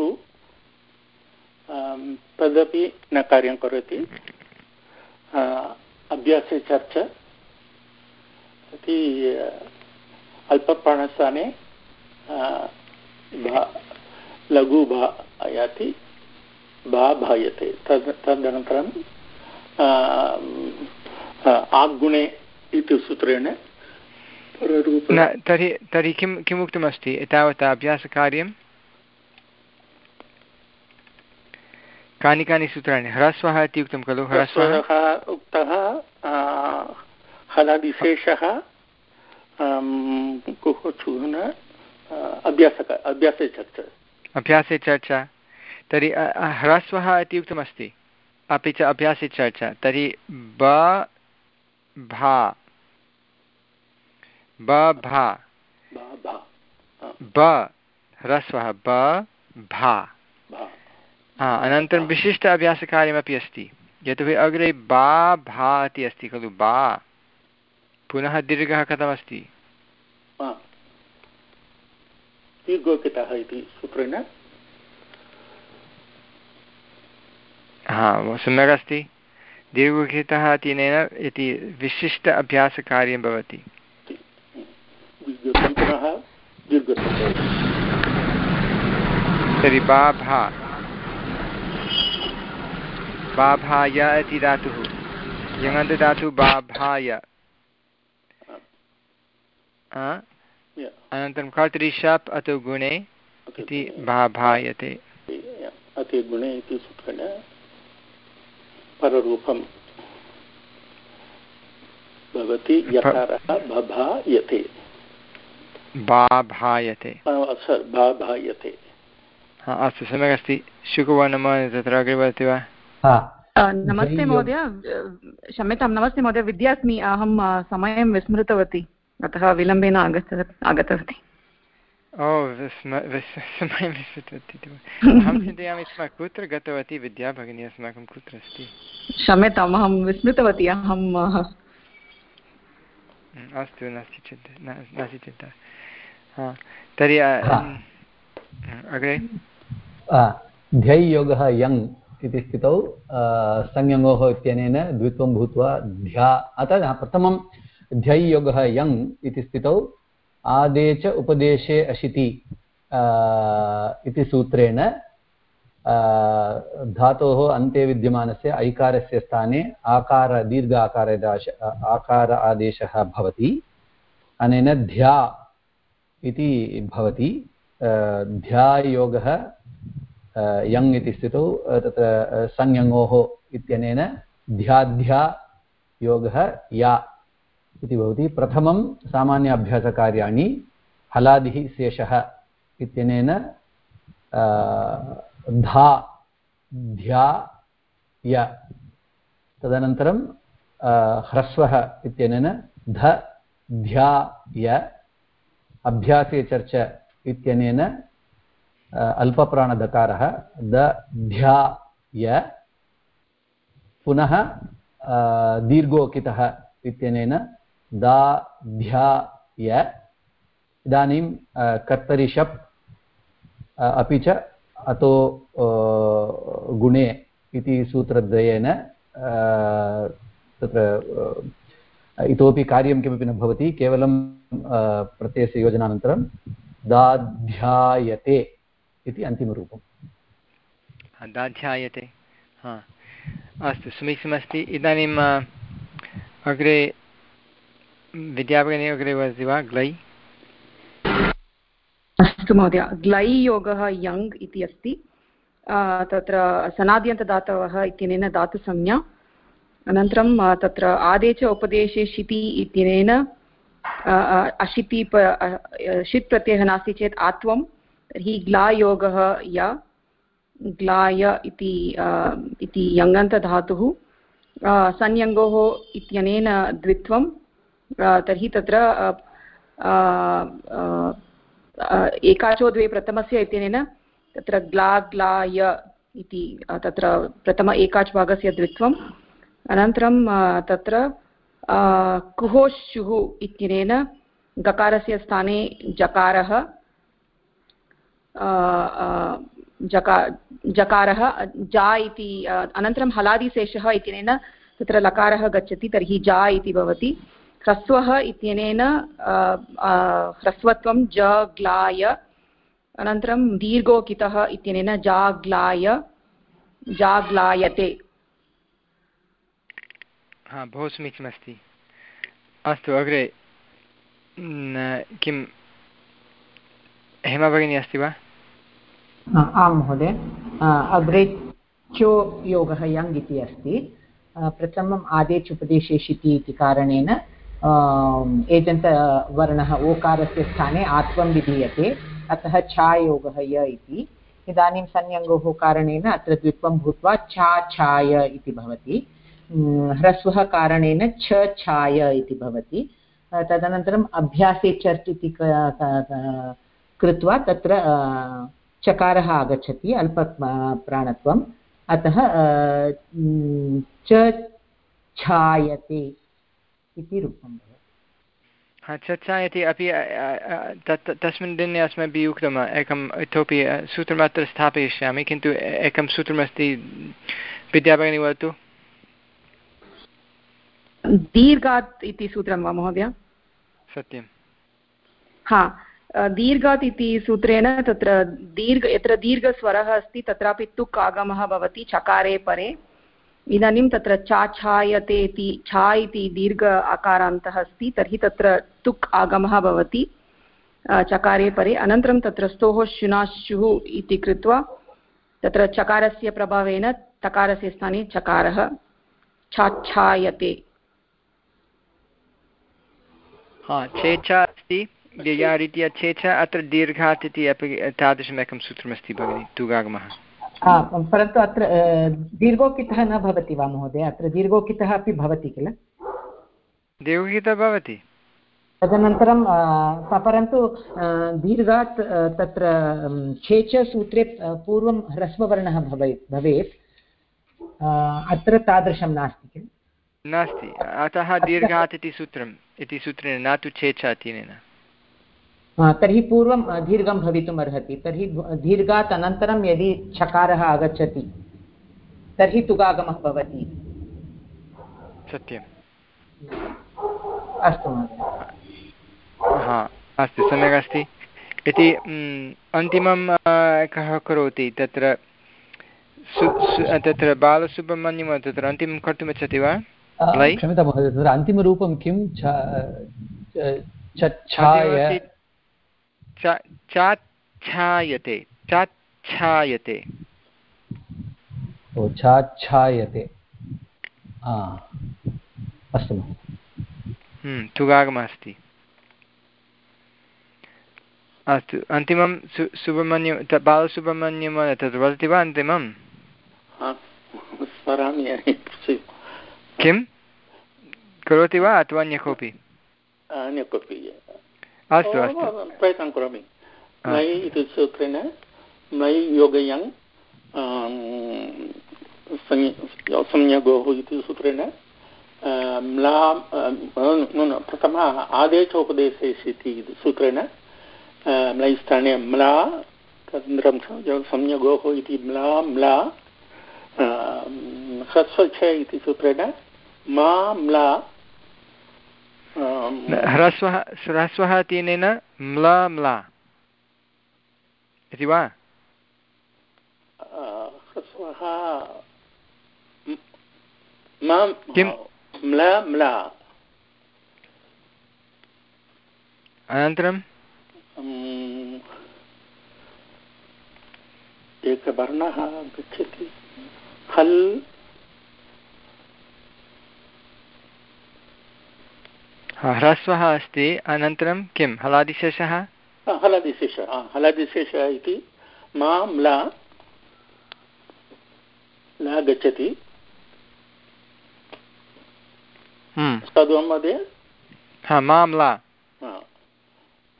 तदपि न कार्यं करोति। अभ्यासे चर्चा। इति अल्पप्राणस्थाने लघु भा, आयाति, भा भायते। तद्, तदनन्तरं आग्गुणे इति सूत्रेण तर्हि तर्हि किं किम् उक्तमस्ति एतावता अभ्यासकार्यं? कानि कानि सूत्राणि? ह्रस्वः इति उक्तं खलु? ह्रस्वः? उक्तः हलादिशेषः अभ्यासक अभ्यासे चर्चा। अभ्यासे चर्चा? तर्हि ह्रस्वः इति उक्तमस्ति अपि च अभ्यासे चर्चा। तर्हि ब भा। ब भा। ब ह्रस्वः। ब भा। अनन्तरं विशिष्ट अभ्यासकार्यमपि अस्ति। यतोहि अग्रे बा भा इति अस्ति खलु बा। पुनः दीर्घः कथमस्ति? हा सम्यक् अस्ति दीर्घोकितः इत्यनेन इति विशिष्ट अभ्यासकार्यं भवति तर्हि बा भा। बाभाय इति धातुः। यङन्तदातुः बाभाय। अनन्तरं कर्तरि शप् अतो गुणे इति बाभायते। अति गुणे इति सूत्रेण पररूपं भवति यकारः बभायते। बाभायते। बाभायते। अस्तु सम्यक् अस्ति शुकवर्णमः तत्र अग्रे वदति वा? नमस्ते महोदय. क्षम्यतां नमस्ते महोदय. विद्या अस्मि अहं समयं विस्मृतवती. अतः विलम्बेन आगत आगतवती. ओ समयं विस्मृतवती अहं चिन्तयामि स्म कुत्र गतवती? विद्या भगिनी अस्माकं कुत्र अस्ति? क्षम्यताम् अहं विस्मृतवती अहं अस्तु नास्ति चिन्ता नास्ति चिन्ता। तर्हि अग्रे? ध्यैयोगः यङ्। इति स्थितौ संयङोः इत्यनेन द्वित्वं भूत्वा ध्या। अतः प्रथमं ध्यय्योगः यङ् इति स्थितौ, आदे च उपदेशे अशिति इति सूत्रेण धातोः अन्ते विद्यमानस्य ऐकारस्य स्थाने आकार दीर्घ आकारादेश आकार आदेशः भवति। अनेन ध्या इति भवति। ध्यायोगः यङ् इति स्थितौ तत्र संयङोः इत्यनेन ध्याध्या योगः या इति भवति। प्रथमं सामान्य अभ्यासकार्याणि, हलादिः शेषः इत्यनेन धा, ध्या, य। तदनन्तरं ह्रस्वः इत्यनेन, ध, ध्या, य। अभ्यासे चर्च इत्यनेन अल्पप्राणदकारः दध्याय पुनः दीर्घोकितः इत्यनेन दाध्याय इदानीं कर्तरिषप् अपि च अतो गुणे इति सूत्रद्वयेन तत्र इतोपि कार्यं किमपि न भवति, केवलं प्रत्ययस्य योजनानन्तरं दाध्यायते इति अन्तिमरूपम्। दाध्यायते हा। अस्तु समीचीनमस्ति। इदानीम् अग्रे विद्याभगिनी अग्रे वदति वा ग्लै? अस्तु महोदय ग्लै योगः यङ् इति अस्ति। तत्र सनाद्यन्तदातवः इत्यनेन धातुसंज्ञा अनन्तरं तत्र आदे च उपदेशे शिति इत्यनेन अशिति षित् प्रत्ययः नास्ति चेत् आत्वं तर्हि ग्लायोगः य ग्लाय इति इति यङन्तधातुः संयङ्गोः इत्यनेन द्वित्वं तर्हि तत्र एकाचो द्वे प्रथमस्य इत्यनेन तत्र ग्ला, ग्लाय इति तत्र प्रथम एकाच् भागस्य द्वित्वम्, अनन्तरं तत्र कुहोश्युः इत्यनेन गकारस्य स्थाने जकारः जका, जकारः, जा इति अनन्तरं हलादिशेषः इत्यनेन तत्र लकारः गच्छति, तर्हि जा इति भवति। ह्रस्वः इत्यनेन ह्रस्वत्वं ज, ग्लाय, अनन्तरं दीर्घोकितः इत्यनेन जाग्लाय जाग्लायते हा, बहु समीचीनमस्ति। अस्तु, अग्रे किं, हेमा भगिनी अस्ति वा? आं महोदय. अग्रे चो योगः यङ् इति अस्ति. प्रथमम् आदेच् उपदेशेषिति इति कारणेन एजन्तवर्णः ओकारस्य स्थाने आत्वं विधीयते. अतः छायोगः य इति. इदानीं संयङ्गोः कारणेन अत्र द्वित्वं भूत्वा छा छाय इति भवति. ह्रस्वः कारणेन छ छाय इति भवति. तदनन्तरम् अभ्यासे चर्च् इति कृत्वा तत्र चकारः आगच्छति अल्प प्राणत्वम्। अतः च छायते इति रूपं चर्चायति अपि तत् तस्मिन् दिने अस्माभिः उक्तम् एकम् इतोपि सूत्रमत्र स्थापयिष्यामि किन्तु एकं सूत्रमस्ति विद्याभगिनी वदतु। दीर्घात् इति सूत्रं वा महोदय? सत्यं हा दीर्घात् इति सूत्रेण तत्र दीर्घ, यत्र दीर्घस्वरः अस्ति, तत्रापि तुक् आगमः भवति, चकारे परे। इदानीं तत्र चाछायते इति छा इति दीर्घ आकारान्तः अस्ति, तर्हि तत्र तुक् आगमः भवति चकारे परे। अनन्तरं तत्र स्तोः शुनाशुः इति कृत्वा, तत्र चकारस्य प्रभावेन तकारस्य स्थाने चकारः छाच्छायते हा चेचा अस्ति। यया चेचा अत्र दीर्घात् इति अपि तादृशमेकं सूत्रमस्ति भगिनि तुगागमः। परन्तु अत्र दीर्घोकितः न भवति वा महोदय? अत्र दीर्घोकितः अपि भवति किल? दीर्घोकितः भवति? तदनन्तरं परन्तु दीर्घात् तत्र छेचसूत्रे पूर्वं ह्रस्ववर्णः भवेत्। भवेत् अत्र तादृशं नास्ति किल? नास्ति। अतः दीर्घात् इति सूत्रम् इति सूत्रेण न तु छेच इत्यनेन। तर्हि पूर्वं दीर्घं भवितुम् अर्हति। तर्हि दीर्घात् अनन्तरं यदि छकारः आगच्छति तर्हि तुगागमः भवति। सत्यम्। अस्तु हा अस्तु सम्यक् अस्ति। इति अन्तिमं कः करोति? तत्र तत्र बालसुब्रह्मण्यं तत्र अन्तिमं कर्तुमिच्छति वा? क्षम्यतां महोदय तत्र अन्तिमरूपं किं? चाच्छायते चाच्छायते ओ चाच्छायते अस्तु हम्म, तुगागमः अस्ति अस्तु अन्तिमं सु सुब्रह्मण्यं बालसुब्रह्मण्यं तत् वदति वा अन्तिमं किं? करोति वा अथवा अन्य कोऽपि अन्य कोऽपि अस्तु अस्तु। प्रयत्नं करोमि। मयि इति सूत्रेण मयि योगयङ् संज्ञगोः इति सूत्रेण म्ला प्रथम आदेशोपदेशेषु इति सूत्रेण म्लैस्थाने म्ला तदनन्तरं संज्ञगोः इति म्ला म्ला ह्रस्वच्छ इति सूत्रेण मा म्ला ह्रस्वः ह्रस्वः इत्यनेन म्ल म्ला। इति वा? किं अनन्तरं एकवर्णः गच्छति। हल् ह्रस्वः अस्ति अनन्तरं किं? हलादिशेषः? हलादिशेष हलादिशेष इति मा म्ला ला गच्छति। महोदय हा माम्ला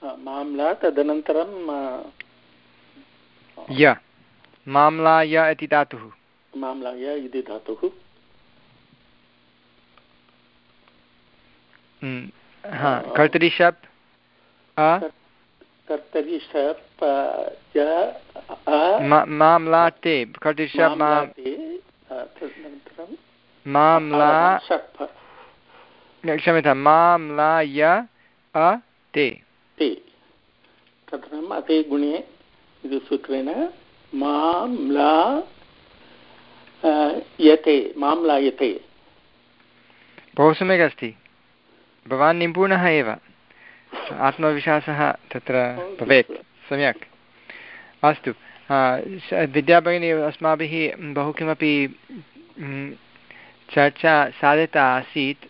माम्ला तदनन्तरं य। माम्लाय इति धातुः। माम्लाय इति धातुः। कर्तरि शप् कर्तरि शप् माम्लाते कर्तरि शप् माम्ला क्षम्यतां माम्लाय अ ते तदनन्तरम् अते गुणे इति सूत्रेण माम्ला यते माम्लायते बहु सम्यक् अस्ति भवान् निपुणः एव। आत्मविश्वासः तत्र भवेत्। सम्यक्। अस्तु। विद्याभगिनी अस्माभिः बहु किमपि चर्चा साधिता आसीत्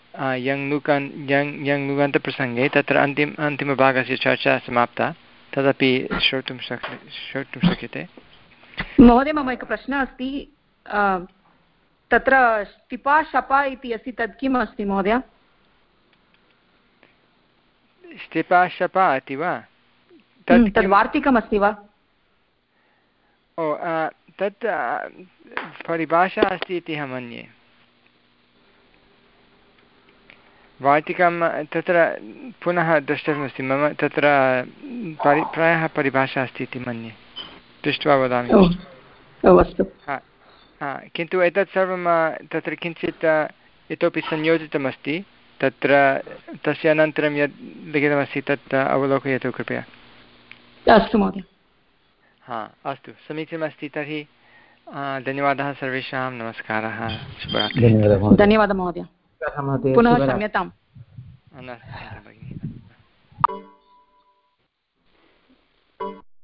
यङ् नुकन् यङ् यङ् नुगन्तप्रसङ्गे तत्र अन्तिम, अन्तिमभागस्य चर्चा समाप्ता। तदपि श्रोतुं शक्, श्रोतुं शक्यते। महोदय, मम एकः प्रश्नः अस्ति। तत्र टिपा शपा इति अस्ति, तत् किम् अस्ति महोदय? स्टिपा शपा इति वा? हम्म, तत् वार्तिकमस्ति वा? ओ तत् परिभाषा अस्ति इति अहं मन्ये। वार्तिकं तत्र पुनः द्रष्टव्यमस्ति मम तत्र परि प्रायः परिभाषा अस्ति इति मन्ये। दृष्ट्वा वदामि। किन्तु एतत् सर्वं तत्र किञ्चित् इतोपि संयोजितमस्ति। तत्र तस्य अनन्तरं यद् लिखितमस्ति तत् अवलोकयतु कृपया। अस्तु महोदय। हा अस्तु। समीचीनमस्ति तर्हि धन्यवादः सर्वेषां नमस्कारः धन्यवादः महोदय। पुनः क्षम्यताम्। भगिनि।